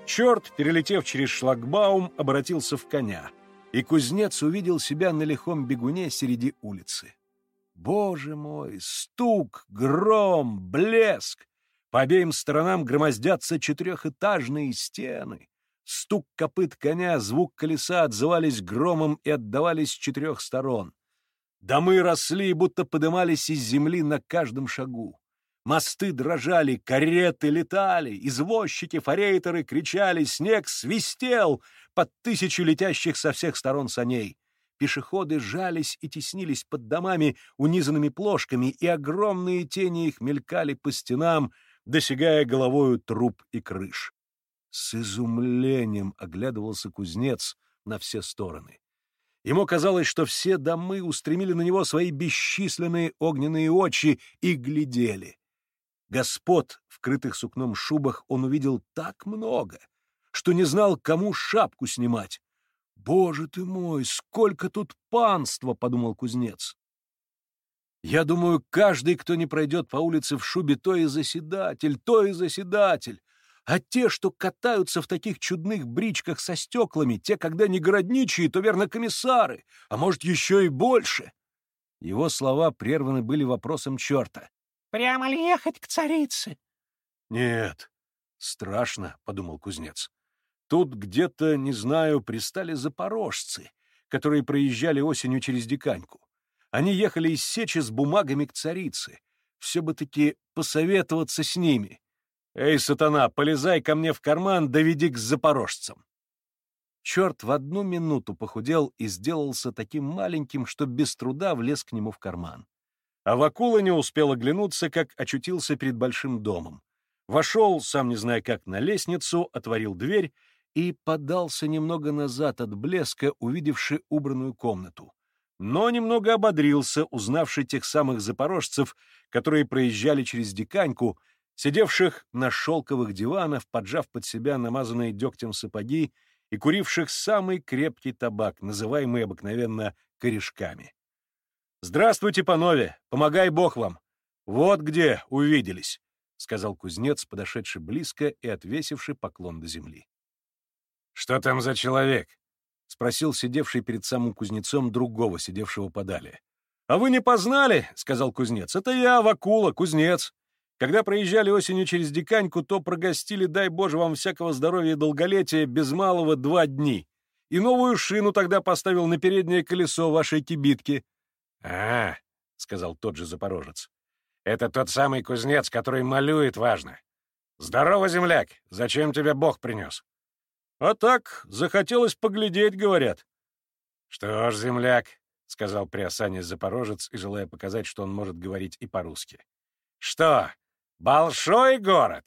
Черт, перелетев через шлагбаум, обратился в коня, и кузнец увидел себя на лихом бегуне среди улицы. Боже мой, стук, гром, блеск! По обеим сторонам громоздятся четырехэтажные стены. Стук копыт коня, звук колеса отзывались громом и отдавались с четырех сторон. Домы росли, будто подымались из земли на каждом шагу. Мосты дрожали, кареты летали, извозчики, форейтеры кричали, снег свистел под тысячу летящих со всех сторон саней. Пешеходы жались и теснились под домами, унизанными плошками, и огромные тени их мелькали по стенам, досягая головою труб и крыш. С изумлением оглядывался кузнец на все стороны. Ему казалось, что все домы устремили на него свои бесчисленные огненные очи и глядели. Господ, вкрытых сукном шубах, он увидел так много, что не знал, кому шапку снимать. «Боже ты мой, сколько тут панства!» — подумал кузнец. «Я думаю, каждый, кто не пройдет по улице в шубе, то и заседатель, то и заседатель. А те, что катаются в таких чудных бричках со стеклами, те, когда не городничие, то верно комиссары, а может, еще и больше. Его слова прерваны были вопросом черта. «Прямо ли ехать к царице?» «Нет, страшно», — подумал кузнец. «Тут где-то, не знаю, пристали запорожцы, которые проезжали осенью через Диканьку. Они ехали из Сечи с бумагами к царице. Все бы таки посоветоваться с ними. «Эй, сатана, полезай ко мне в карман, доведи к запорожцам!» Черт в одну минуту похудел и сделался таким маленьким, что без труда влез к нему в карман. А Вакула не успел оглянуться, как очутился перед большим домом. Вошел, сам не зная как, на лестницу, отворил дверь и подался немного назад от блеска, увидевши убранную комнату. Но немного ободрился, узнавший тех самых запорожцев, которые проезжали через Диканьку, сидевших на шелковых диванах, поджав под себя намазанные дегтем сапоги и куривших самый крепкий табак, называемый обыкновенно корешками. «Здравствуйте, панове! Помогай Бог вам! Вот где увиделись!» — сказал кузнец, подошедший близко и отвесивший поклон до земли. «Что там за человек?» спросил сидевший перед самым кузнецом другого, сидевшего подали. «А вы не познали?» — сказал кузнец. «Это я, Вакула, кузнец. Когда проезжали осенью через Диканьку, то прогостили, дай Боже вам всякого здоровья и долголетия, без малого два дни. И новую шину тогда поставил на переднее колесо вашей кибитки». «А, — сказал тот же запорожец, — это тот самый кузнец, который малюет важно. Здорово, земляк, зачем тебя Бог принес?» «А так, захотелось поглядеть, говорят». «Что ж, земляк, — сказал приосанясь запорожец и желая показать, что он может говорить и по-русски. «Что, большой город?»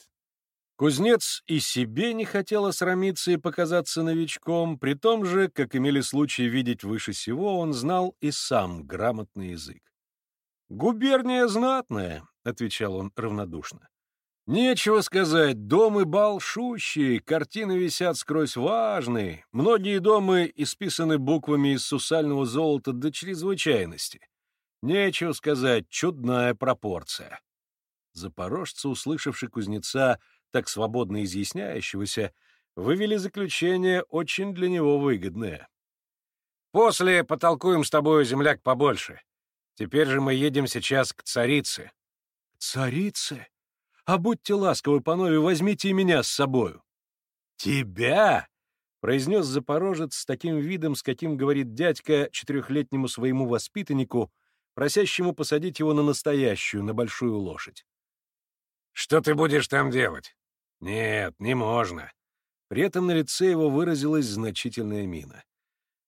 Кузнец и себе не хотел осрамиться и показаться новичком, при том же, как имели случай видеть выше всего, он знал и сам грамотный язык. «Губерния знатная», — отвечал он равнодушно. Нечего сказать, домы большущие, картины висят скрозь важные, многие дома исписаны буквами из сусального золота до чрезвычайности. Нечего сказать, чудная пропорция. Запорожцы, услышавши кузнеца, так свободно изъясняющегося, вывели заключение очень для него выгодное. «После потолкуем с тобой, земляк, побольше. Теперь же мы едем сейчас к царице». «К царице?» А будьте ласковы, панове, возьмите и меня с собою. Тебя? произнес запорожец с таким видом, с каким говорит дядька четырехлетнему своему воспитаннику, просящему посадить его на настоящую, на большую лошадь. «Что ты будешь там делать?» «Нет, не можно». При этом на лице его выразилась значительная мина.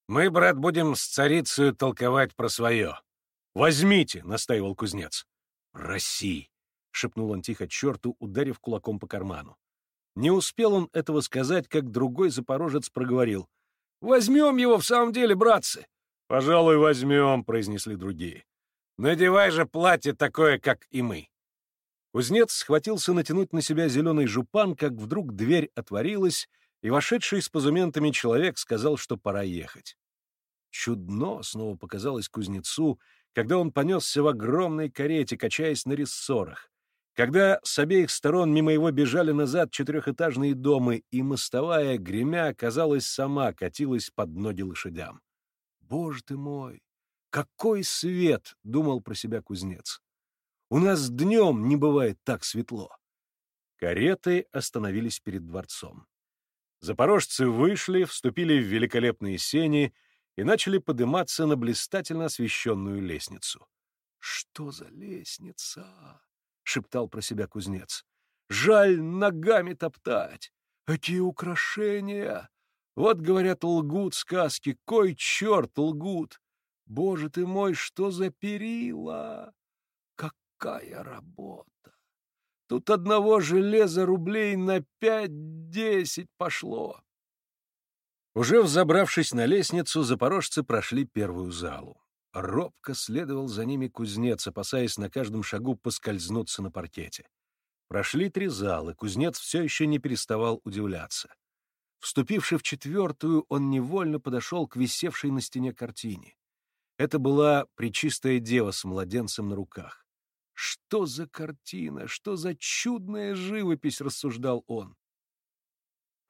«Мы, брат, будем с царицей толковать про свое». «Возьмите», — настаивал кузнец. «Проси», — шепнул он тихо черту, ударив кулаком по карману. Не успел он этого сказать, как другой запорожец проговорил. «Возьмем его в самом деле, братцы!» «Пожалуй, возьмем», — произнесли другие. «Надевай же платье такое, как и мы». Кузнец схватился натянуть на себя зеленый жупан, как вдруг дверь отворилась, и вошедший с позументами человек сказал, что пора ехать. Чудно снова показалось кузнецу, когда он понесся в огромной карете, качаясь на рессорах, когда с обеих сторон мимо его бежали назад четырехэтажные дома, и мостовая, гремя, казалось, сама катилась под ноги лошадям. «Боже ты мой! Какой свет!» — думал про себя кузнец. «У нас днем не бывает так светло». Кареты остановились перед дворцом. Запорожцы вышли, вступили в великолепные сени и начали подниматься на блистательно освещенную лестницу. «Что за лестница?» — шептал про себя кузнец. «Жаль ногами топтать! Какие украшения! Вот, говорят, лгут сказки, кой черт лгут! Боже ты мой, что за перила! Какая работа! Тут одного железа рублей на пять-десять пошло!» Уже взобравшись на лестницу, запорожцы прошли первую залу. Робко следовал за ними кузнец, опасаясь на каждом шагу поскользнуться на паркете. Прошли три зала, кузнец все еще не переставал удивляться. Вступивший в четвертую, он невольно подошел к висевшей на стене картине. Это была Пречистая Дева с младенцем на руках. «Что за картина? Что за чудная живопись?» — рассуждал он.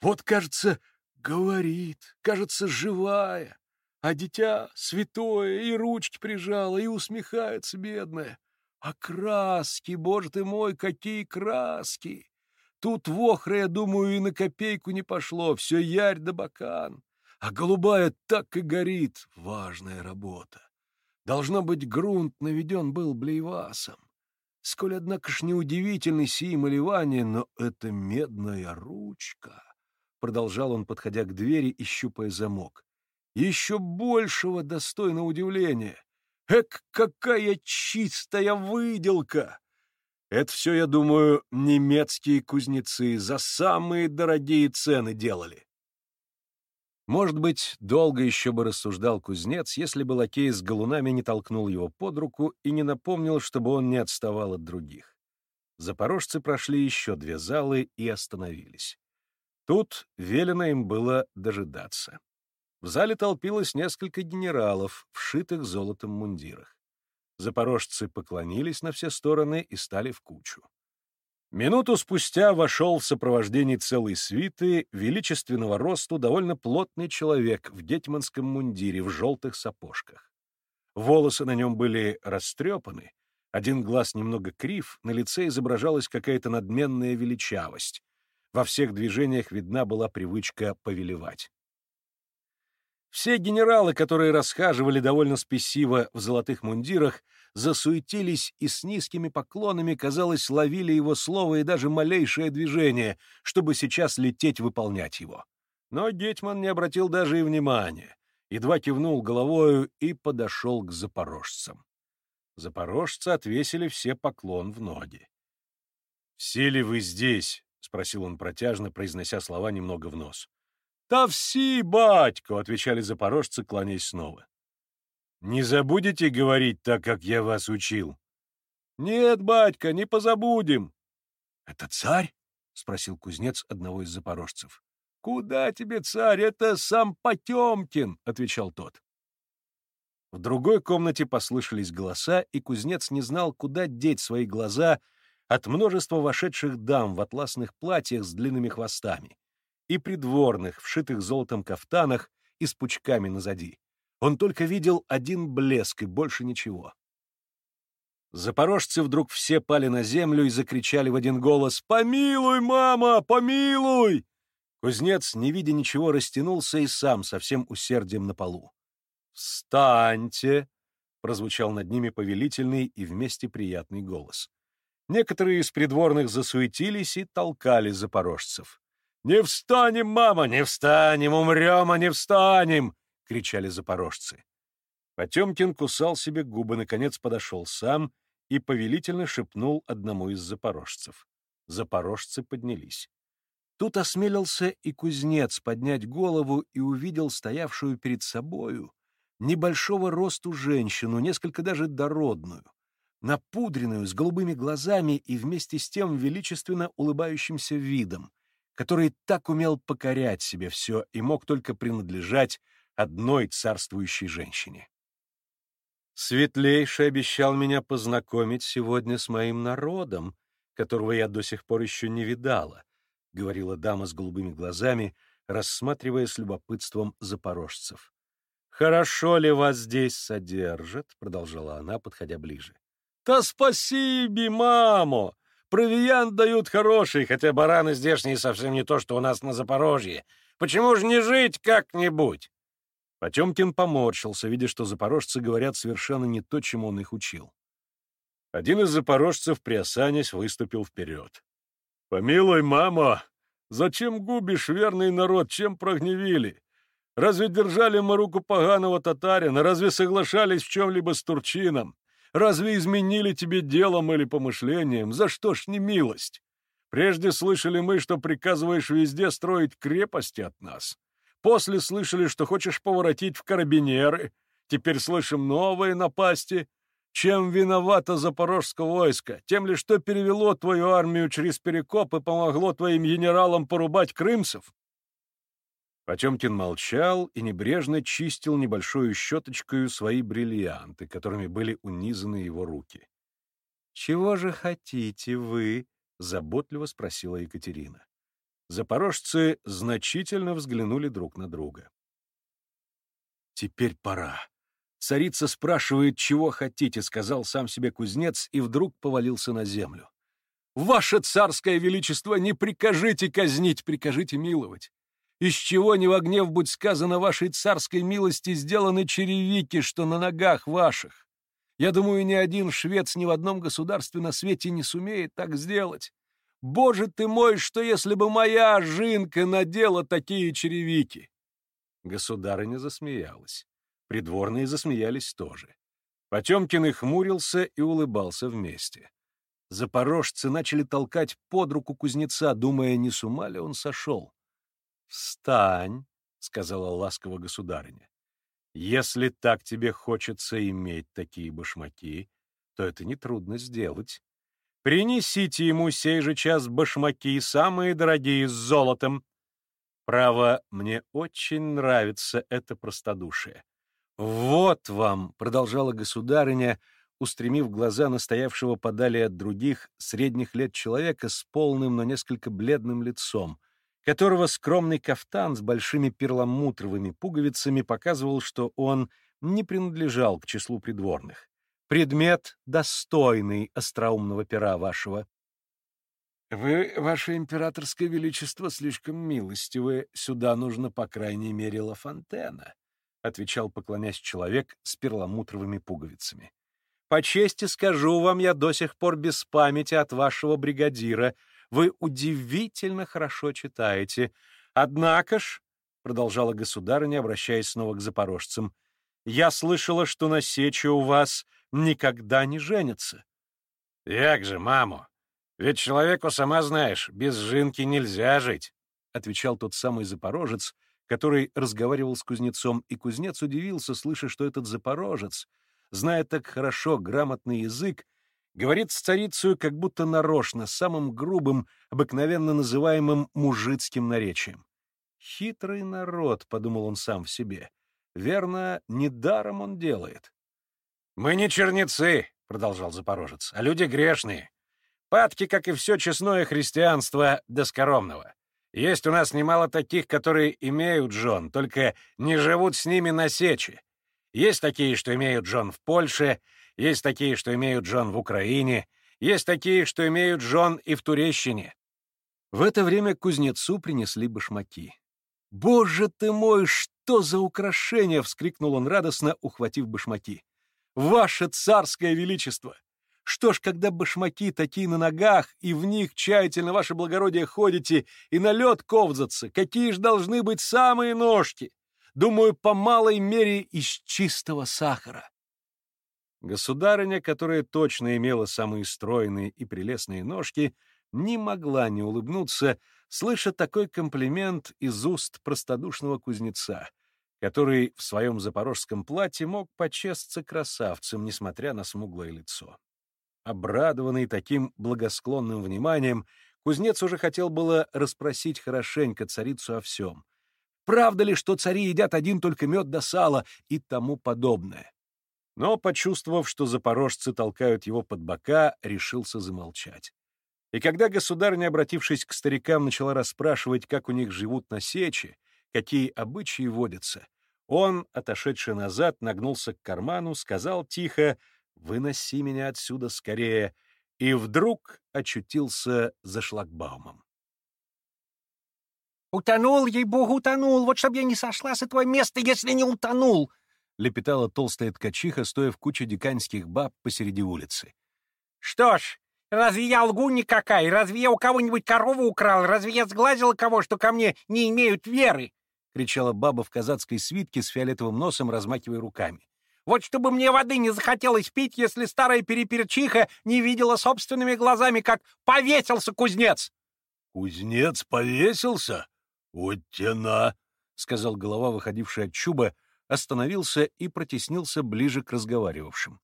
«Вот, кажется, говорит, кажется, живая а дитя святое и ручки прижало, и усмехается бедная. А краски, боже ты мой, какие краски! Тут вохра, я думаю, и на копейку не пошло, все ярь да бакан. А голубая так и горит. Важная работа. Должно быть, грунт наведен был блейвасом. Сколь, однако ж, неудивительный сии малевание, но это медная ручка. Продолжал он, подходя к двери и щупая замок еще большего достойно удивления. Эк, какая чистая выделка! Это все, я думаю, немецкие кузнецы за самые дорогие цены делали. Может быть, долго еще бы рассуждал кузнец, если бы лакей с галунами не толкнул его под руку и не напомнил, чтобы он не отставал от других. Запорожцы прошли еще две залы и остановились. Тут велено им было дожидаться. В зале толпилось несколько генералов, вшитых золотом мундирах. Запорожцы поклонились на все стороны и стали в кучу. Минуту спустя вошел в сопровождении целой свиты величественного росту довольно плотный человек в гетманском мундире в желтых сапожках. Волосы на нем были растрепаны, один глаз немного крив, на лице изображалась какая-то надменная величавость. Во всех движениях видна была привычка повелевать. Все генералы, которые расхаживали довольно спесиво в золотых мундирах, засуетились и с низкими поклонами, казалось, ловили его слово и даже малейшее движение, чтобы сейчас лететь выполнять его. Но Гетман не обратил даже и внимания, едва кивнул головою и подошел к запорожцам. Запорожцы отвесили все поклон в ноги. «Все ли вы здесь?» — спросил он протяжно, произнося слова немного в нос. «Та все, батько!» — отвечали запорожцы, кланяясь снова. «Не забудете говорить так, как я вас учил?» «Нет, батька, не позабудем». «Это царь?» — спросил кузнец одного из запорожцев. «Куда тебе, царь? Это сам Потемкин!» — отвечал тот. В другой комнате послышались голоса, и кузнец не знал, куда деть свои глаза от множества вошедших дам в атласных платьях с длинными хвостами и придворных, вшитых золотом кафтанах и с пучками назади. Он только видел один блеск и больше ничего. Запорожцы вдруг все пали на землю и закричали в один голос «Помилуй, мама, помилуй!» Кузнец, не видя ничего, растянулся и сам со всем усердием на полу. «Встаньте!» — прозвучал над ними повелительный и вместе приятный голос. Некоторые из придворных засуетились и толкали запорожцев. «Не встанем, мама, не встанем, умрем, а не встанем!» — кричали запорожцы. Потемкин кусал себе губы, наконец подошел сам и повелительно шепнул одному из запорожцев. Запорожцы поднялись. Тут осмелился и кузнец поднять голову и увидел стоявшую перед собою небольшого росту женщину, несколько даже дородную, напудренную, с голубыми глазами и вместе с тем величественно улыбающимся видом, который так умел покорять себе все и мог только принадлежать одной царствующей женщине. Светлейший обещал меня познакомить сегодня с моим народом, которого я до сих пор еще не видала, — говорила дама с голубыми глазами, рассматривая с любопытством запорожцев. «Хорошо ли вас здесь содержат?» — продолжала она, подходя ближе. «Да спасибо, мамо! Провиант дают хороший, хотя бараны здешние совсем не то, что у нас на Запорожье. Почему же не жить как-нибудь?» Потемкин поморщился, видя, что запорожцы говорят совершенно не то, чему он их учил. Один из запорожцев, приосанясь, выступил вперед. «Помилуй, мама, зачем губишь верный народ, чем прогневили? Разве держали мы руку поганого татарина? Разве соглашались в чем-либо с турчином? Разве изменили тебе делом или помышлением? За что ж не милость? Прежде слышали мы, что приказываешь везде строить крепости от нас. После слышали, что хочешь поворотить в карабинеры. Теперь слышим новые напасти. Чем виновато запорожское войско? Тем ли, что перевело твою армию через Перекоп и помогло твоим генералам порубать крымцев? Потемкин молчал и небрежно чистил небольшую щеточкой свои бриллианты, которыми были унизаны его руки. «Чего же хотите вы?» — заботливо спросила Екатерина. Запорожцы значительно взглянули друг на друга. «Теперь пора. Царица спрашивает, чего хотите», — сказал сам себе кузнец и вдруг повалился на землю. «Ваше царское величество, не прикажите казнить, прикажите миловать из чего не в гнев будь сказано вашей царской милости сделаны черевики, что на ногах ваших. Я думаю, ни один швец ни в одном государстве на свете не сумеет так сделать. Боже ты мой, что если бы моя жинка надела такие черевики!» Государыня засмеялась. Придворные засмеялись тоже. Потемкин и хмурился и улыбался вместе. Запорожцы начали толкать под руку кузнеца, думая, не с ума ли он сошел. «Встань», — сказала ласково государыня. «Если так тебе хочется иметь такие башмаки, то это нетрудно сделать. Принесите ему сей же час башмаки, самые дорогие, с золотом. Право, мне очень нравится это простодушие. Вот вам, — продолжала государыня, устремив глаза на стоявшего подали от других средних лет человека с полным, но несколько бледным лицом, которого скромный кафтан с большими перламутровыми пуговицами показывал, что он не принадлежал к числу придворных. Предмет, достойный остроумного пера вашего. «Вы, ваше императорское величество, слишком милостивы. Сюда нужно, по крайней мере, Лафонтена», — отвечал, поклонясь человек с перламутровыми пуговицами. «По чести скажу вам, я до сих пор без памяти от вашего бригадира. Вы удивительно хорошо читаете. Однако ж, — продолжала государыня, обращаясь снова к запорожцам, — я слышала, что на сече у вас никогда не женятся. — Як же, маму? Ведь человеку, сама знаешь, без жинки нельзя жить, — отвечал тот самый запорожец, который разговаривал с кузнецом, и кузнец удивился, слыша, что этот запорожец, зная так хорошо грамотный язык, говорит с царицей как будто нарочно, самым грубым, обыкновенно называемым мужицким наречием. «Хитрый народ», — подумал он сам в себе. «Верно, недаром он делает». «Мы не черницы», — продолжал Запорожец, — «а люди грешные. Падки, как и все честное христианство, доскоромного. Есть у нас немало таких, которые имеют жен, только не живут с ними на сече. Есть такие, что имеют жен в Польше, есть такие, что имеют жен в Украине, есть такие, что имеют жен и в Турещине. В это время кузнецу принесли башмаки. «Боже ты мой, что за украшение!» — вскрикнул он радостно, ухватив башмаки. «Ваше царское величество! Что ж, когда башмаки такие на ногах, и в них тщательно, ваше благородие, ходите и на лед ковзаться, какие ж должны быть самые ножки? Думаю, по малой мере из чистого сахара. Государыня, которая точно имела самые стройные и прелестные ножки, не могла не улыбнуться, слыша такой комплимент из уст простодушного кузнеца, который в своем запорожском платье мог почесться красавцем, несмотря на смуглое лицо. Обрадованный таким благосклонным вниманием, кузнец уже хотел было расспросить хорошенько царицу о всем. Правда ли, что цари едят один только мед да сало и тому подобное? Но, почувствовав, что запорожцы толкают его под бока, решился замолчать. И когда государня, обратившись к старикам, начала расспрашивать, как у них живут на сече, какие обычаи водятся, он, отошедший назад, нагнулся к карману, сказал тихо «Выноси меня отсюда скорее!» и вдруг очутился за шлагбаумом. «Утонул, ей-богу, утонул! Вот чтоб я не сошла с этого места, если не утонул!» — лепетала толстая ткачиха, стоя в куче диканьских баб посреди улицы. «Что ж, разве я лгу никакая? Разве я у кого-нибудь корову украл? Разве я сглазила кого, что ко мне не имеют веры?» — кричала баба в казацкой свитке с фиолетовым носом, размахивая руками. «Вот чтобы мне воды не захотелось пить, если старая переперчиха не видела собственными глазами, как повесился кузнец!» «Кузнец повесился? Вот тена!» — сказал голова, выходившая от чуба, остановился и протеснился ближе к разговаривавшим.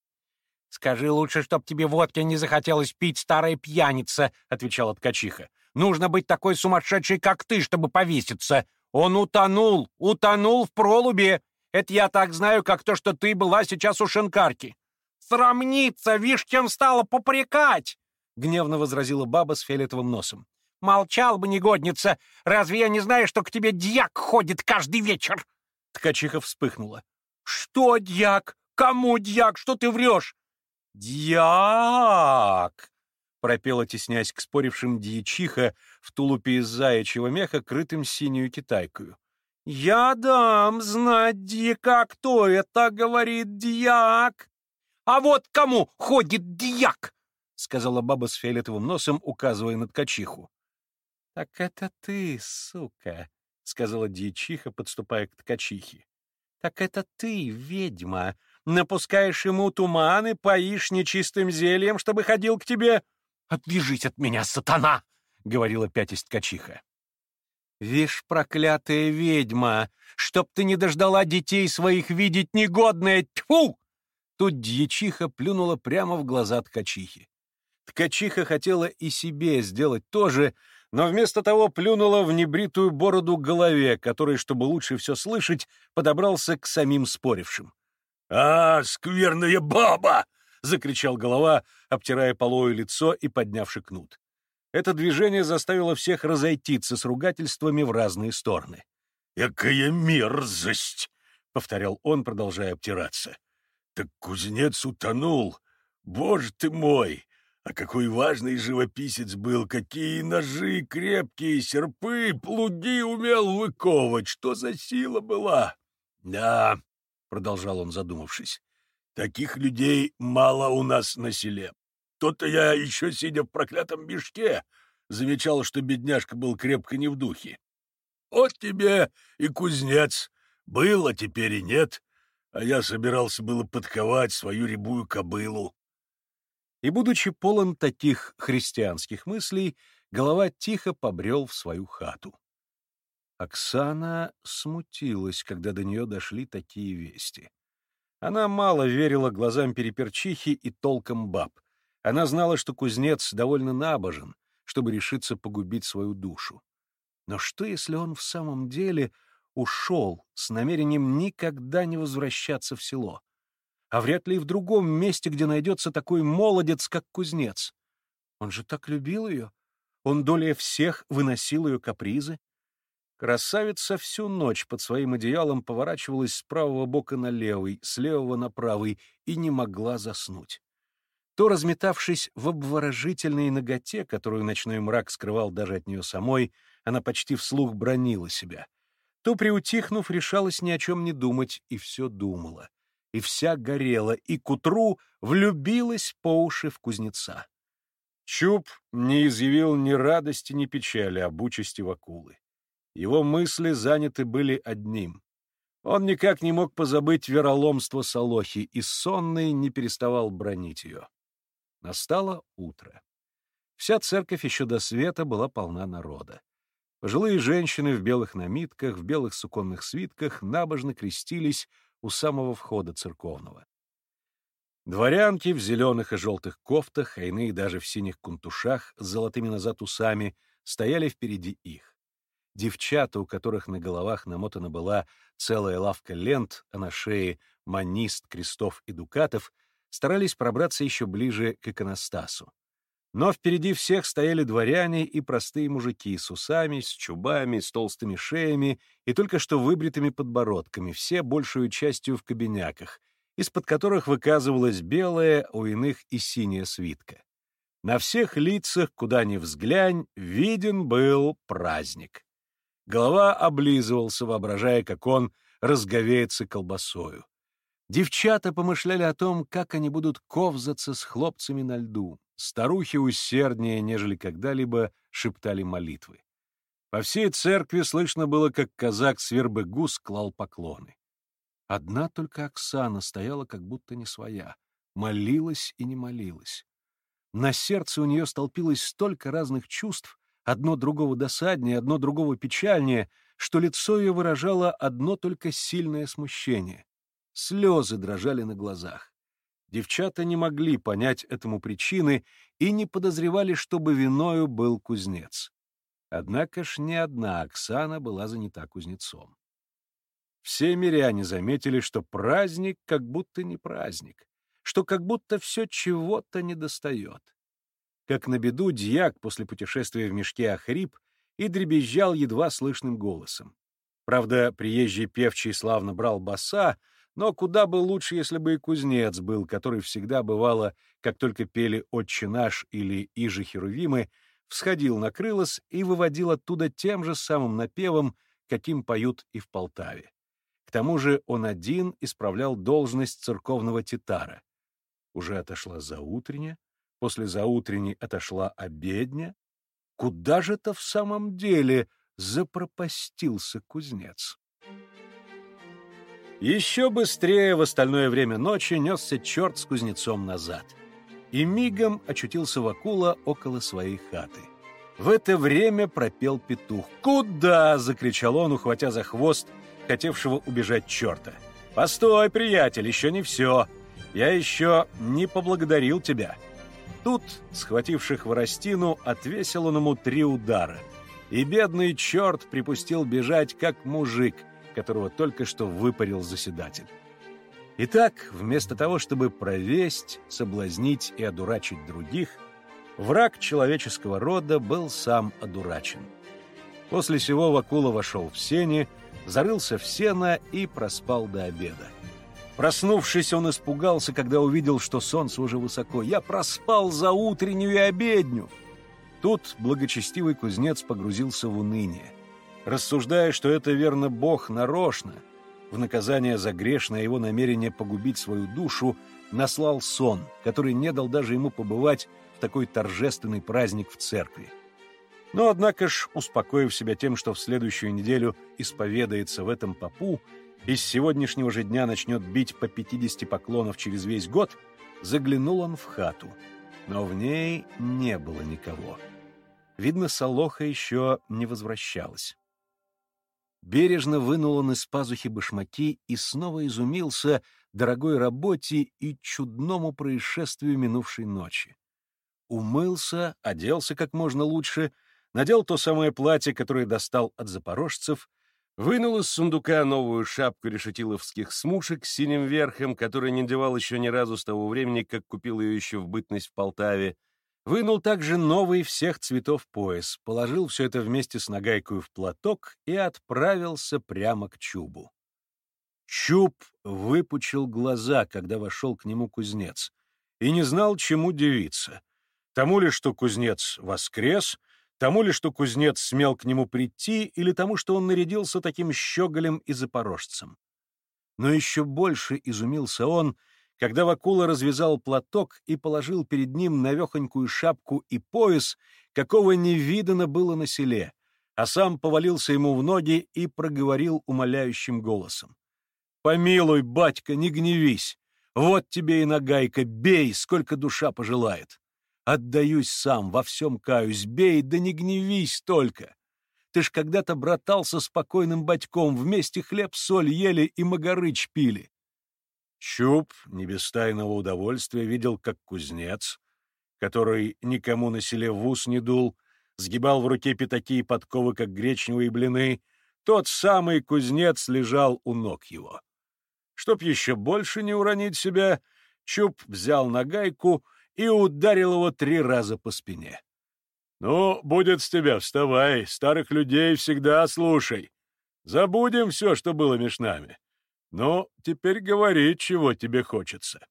«Скажи лучше, чтоб тебе водки не захотелось пить, старая пьяница», — отвечала ткачиха. «Нужно быть такой сумасшедшей, как ты, чтобы повеситься. Он утонул, утонул в пролубе. Это я так знаю, как то, что ты была сейчас у шинкарки». «Срамница, вишь, чем стала попрекать!» — гневно возразила баба с фиолетовым носом. «Молчал бы, негодница! Разве я не знаю, что к тебе дьяк ходит каждый вечер?» Ткачиха вспыхнула. «Что, дьяк? Кому дьяк? Что ты врешь?» «Дьяк!» — пропела, теснясь к спорившим дьячиха в тулупе из заячьего меха, крытым синюю китайкою. «Я дам знать, дьяка, кто это говорит дьяк!» «А вот кому ходит дьяк!» — сказала баба с фиолетовым носом, указывая на ткачиху. «Так это ты, сука!» — сказала дьячиха, подступая к ткачихе. «Так это ты, ведьма, напускаешь ему туманы, поишь нечистым зельем, чтобы ходил к тебе...» «Отвяжись от меня, сатана!» — говорила пятясь ткачиха. «Вишь, проклятая ведьма, чтоб ты не дождала детей своих видеть негодное! Тьфу!» Тут дьячиха плюнула прямо в глаза ткачихи. Ткачиха хотела и себе сделать то же, но вместо того плюнула в небритую бороду голове, который, чтобы лучше все слышать, подобрался к самим спорившим. «А, скверная баба! — закричал голова, обтирая полою лицо и поднявши кнут. Это движение заставило всех разойтиться с ругательствами в разные стороны. «Экая мерзость!» — повторял он, продолжая обтираться. «Так кузнец утонул! Боже ты мой! А какой важный живописец был! Какие ножи, крепкие серпы, плуги умел выковывать! Что за сила была!» «Да», — продолжал он, задумавшись, — «таких людей мало у нас на селе. То-то я, еще сидя в проклятом мешке, замечал, что бедняжка был крепко не в духе. Вот тебе и кузнец. Было, теперь и нет. А я собирался было подковать свою рябую кобылу. И, будучи полон таких христианских мыслей, голова тихо побрел в свою хату. Оксана смутилась, когда до нее дошли такие вести. Она мало верила глазам переперчихи и толком баб. Она знала, что кузнец довольно набожен, чтобы решиться погубить свою душу. Но что, если он в самом деле ушел с намерением никогда не возвращаться в село? А вряд ли и в другом месте, где найдется такой молодец, как кузнец. Он же так любил ее. Он долей всех выносил ее капризы. Красавица всю ночь под своим одеялом поворачивалась с правого бока на левый, с левого на правый и не могла заснуть. То, разметавшись в обворожительной ноготе, которую ночной мрак скрывал даже от нее самой, она почти вслух бронила себя, то, приутихнув, решалась ни о чем не думать и все думала. И вся горела, и к утру влюбилась по уши в кузнеца. Чуб не изъявил ни радости, ни печали об участи Вакулы. Его мысли заняты были одним. Он никак не мог позабыть вероломство Солохи, и сонный не переставал бронить ее. Настало утро. Вся церковь еще до света была полна народа. Пожилые женщины в белых намитках, в белых суконных свитках набожно крестились у самого входа церковного. Дворянки в зеленых и желтых кофтах, а иные даже в синих кунтушах с золотыми назад усами, стояли впереди их. Девчата, у которых на головах намотана была целая лавка лент, а на шее — манист, крестов и дукатов, старались пробраться еще ближе к иконостасу. Но впереди всех стояли дворяне и простые мужики с усами, с чубами, с толстыми шеями и только что выбритыми подбородками, все большую частью в кабиняках, из-под которых выказывалась белая, у иных и синяя свитка. На всех лицах, куда ни взглянь, виден был праздник. Голова облизывался, воображая, как он разговеется колбасою. Девчата помышляли о том, как они будут ковзаться с хлопцами на льду. Старухи усерднее, нежели когда-либо, шептали молитвы. По всей церкви слышно было, как казак Свербыгус клал поклоны. Одна только Оксана стояла как будто не своя, молилась и не молилась. На сердце у нее столпилось столько разных чувств, одно другого досаднее, одно другого печальнее, что лицо ее выражало одно только сильное смущение. Слезы дрожали на глазах. Девчата не могли понять этому причины и не подозревали, чтобы виною был кузнец. Однако ж ни одна Оксана была занята кузнецом. Все миряне заметили, что праздник как будто не праздник, что как будто все чего-то недостает. Как на беду дьяк после путешествия в мешке охрип и дребезжал едва слышным голосом. Правда, приезжий певчий славно брал баса, но куда бы лучше, если бы и кузнец был, который всегда бывало, как только пели «Отче наш» или «Иже Херувимы», всходил на крылос и выводил оттуда тем же самым напевом, каким поют и в Полтаве. К тому же он один исправлял должность церковного титара. Уже отошла заутренняя, после заутренней отошла обедня. Куда же это в самом деле запропастился кузнец? Еще быстрее в остальное время ночи несся черт с кузнецом назад. И мигом очутился Вакула около своей хаты. В это время пропел петух. «Куда?» — закричал он, ухватя за хвост хотевшего убежать черта. «Постой, приятель, еще не все. Я еще не поблагодарил тебя». Тут, схвативших воростину, отвесил он ему три удара. И бедный черт припустил бежать, как мужик — которого только что выпарил заседатель. Итак, вместо того, чтобы провесть, соблазнить и одурачить других, враг человеческого рода был сам одурачен. После сего Вакула вошел в сени, зарылся в сено и проспал до обеда. Проснувшись, он испугался, когда увидел, что солнце уже высоко. «Я проспал за утреннюю и обедню!» Тут благочестивый кузнец погрузился в уныние, рассуждая, что это верно Бог нарочно, в наказание за грешное его намерение погубить свою душу, наслал сон, который не дал даже ему побывать в такой торжественный праздник в церкви. Но, однако ж, успокоив себя тем, что в следующую неделю исповедается в этом попу и с сегодняшнего же дня начнет бить по 50 поклонов через весь год, заглянул он в хату. Но в ней не было никого. Видно, Солоха еще не возвращалась. Бережно вынул он из пазухи башмаки и снова изумился дорогой работе и чудному происшествию минувшей ночи. Умылся, оделся как можно лучше, надел то самое платье, которое достал от запорожцев, вынул из сундука новую шапку решетиловских смушек с синим верхом, которую не надевал еще ни разу с того времени, как купил ее еще в бытность в Полтаве, Вынул также новый всех цветов пояс, положил все это вместе с нагайкой в платок и отправился прямо к Чубу. Чуб выпучил глаза, когда вошел к нему кузнец, и не знал, чему дивиться. Тому ли, что кузнец воскрес, тому ли, что кузнец смел к нему прийти, или тому, что он нарядился таким щеголем и запорожцем. Но еще больше изумился он — когда Вакула развязал платок и положил перед ним навехонькую шапку и пояс, какого не видано было на селе, а сам повалился ему в ноги и проговорил умоляющим голосом. «Помилуй, батька, не гневись! Вот тебе и нагайка, бей, сколько душа пожелает! Отдаюсь сам, во всем каюсь, бей, да не гневись только! Ты ж когда-то братался с покойным батьком, вместе хлеб-соль ели и магарыч пили. Чуб, не без тайного удовольствия, видел, как кузнец, который никому на селе в ус не дул, сгибал в руке пятаки и подковы, как гречневые блины, тот самый кузнец лежал у ног его. Чтоб еще больше не уронить себя, Чуб взял нагайку и ударил его три раза по спине. — Ну, будет с тебя, вставай, старых людей всегда слушай. Забудем все, что было меж нами. Ну, теперь говори, чего тебе хочется.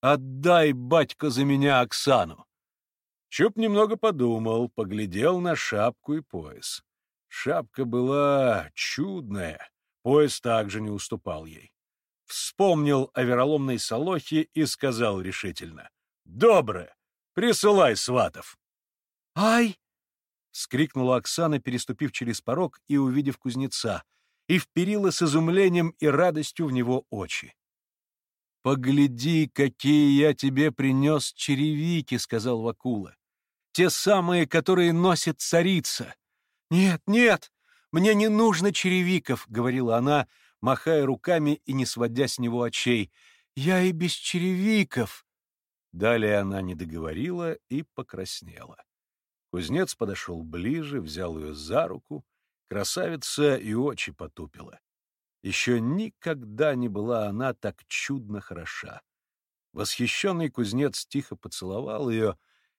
Отдай, батька, за меня Оксану. Чуп немного подумал, поглядел на шапку и пояс. Шапка была чудная, пояс также не уступал ей. Вспомнил о вероломной Солохе и сказал решительно. «Добре, присылай сватов». «Ай!» — скрикнула Оксана, переступив через порог и увидев кузнеца — и вперила с изумлением и радостью в него очи. «Погляди, какие я тебе принес черевики», — сказал Вакула. «Те самые, которые носит царица». «Нет, нет, мне не нужно черевиков», — говорила она, махая руками и не сводя с него очей. «Я и без черевиков». Далее она не договорила и покраснела. Кузнец подошел ближе, взял ее за руку Красавица и очи потупила. Еще никогда не была она так чудно хороша. Восхищенный кузнец тихо поцеловал ее,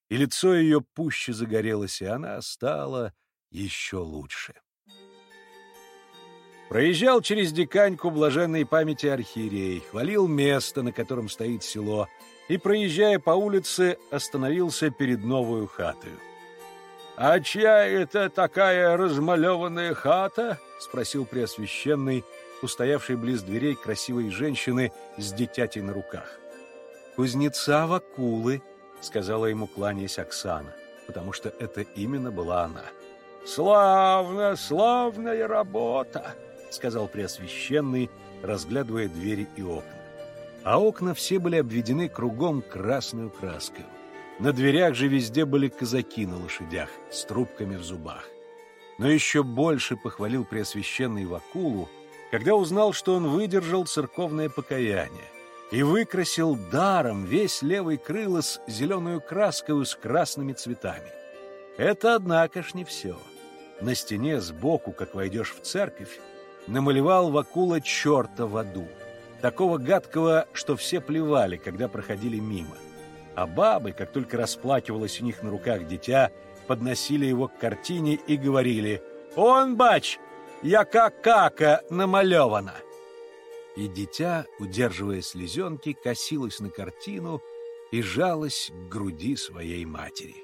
и лицо ее пуще загорелось, и она стала еще лучше. Проезжал через диканьку блаженной памяти архиерей, хвалил место, на котором стоит село, и, проезжая по улице, остановился перед новую хатою. «А чья это такая размалеванная хата?» — спросил Преосвященный, устоявший близ дверей красивой женщины с дитятей на руках. «Кузнеца Вакулы», — сказала ему, кланяясь Оксана, потому что это именно была она. «Славно, славная работа!» — сказал Преосвященный, разглядывая двери и окна. А окна все были обведены кругом красной краской. На дверях же везде были казаки на лошадях с трубками в зубах. Но еще больше похвалил Преосвященный Вакулу, когда узнал, что он выдержал церковное покаяние и выкрасил даром весь левый крылос зеленую краской с красными цветами. Это, однако ж, не все. На стене сбоку, как войдешь в церковь, намалевал Вакула черта в аду. такого гадкого, что все плевали, когда проходили мимо. А бабы, как только расплакивалось у них на руках дитя, подносили его к картине и говорили «Он, бач, яка кака намалевана!» И дитя, удерживая слезенки, косилось на картину и жалось к груди своей матери.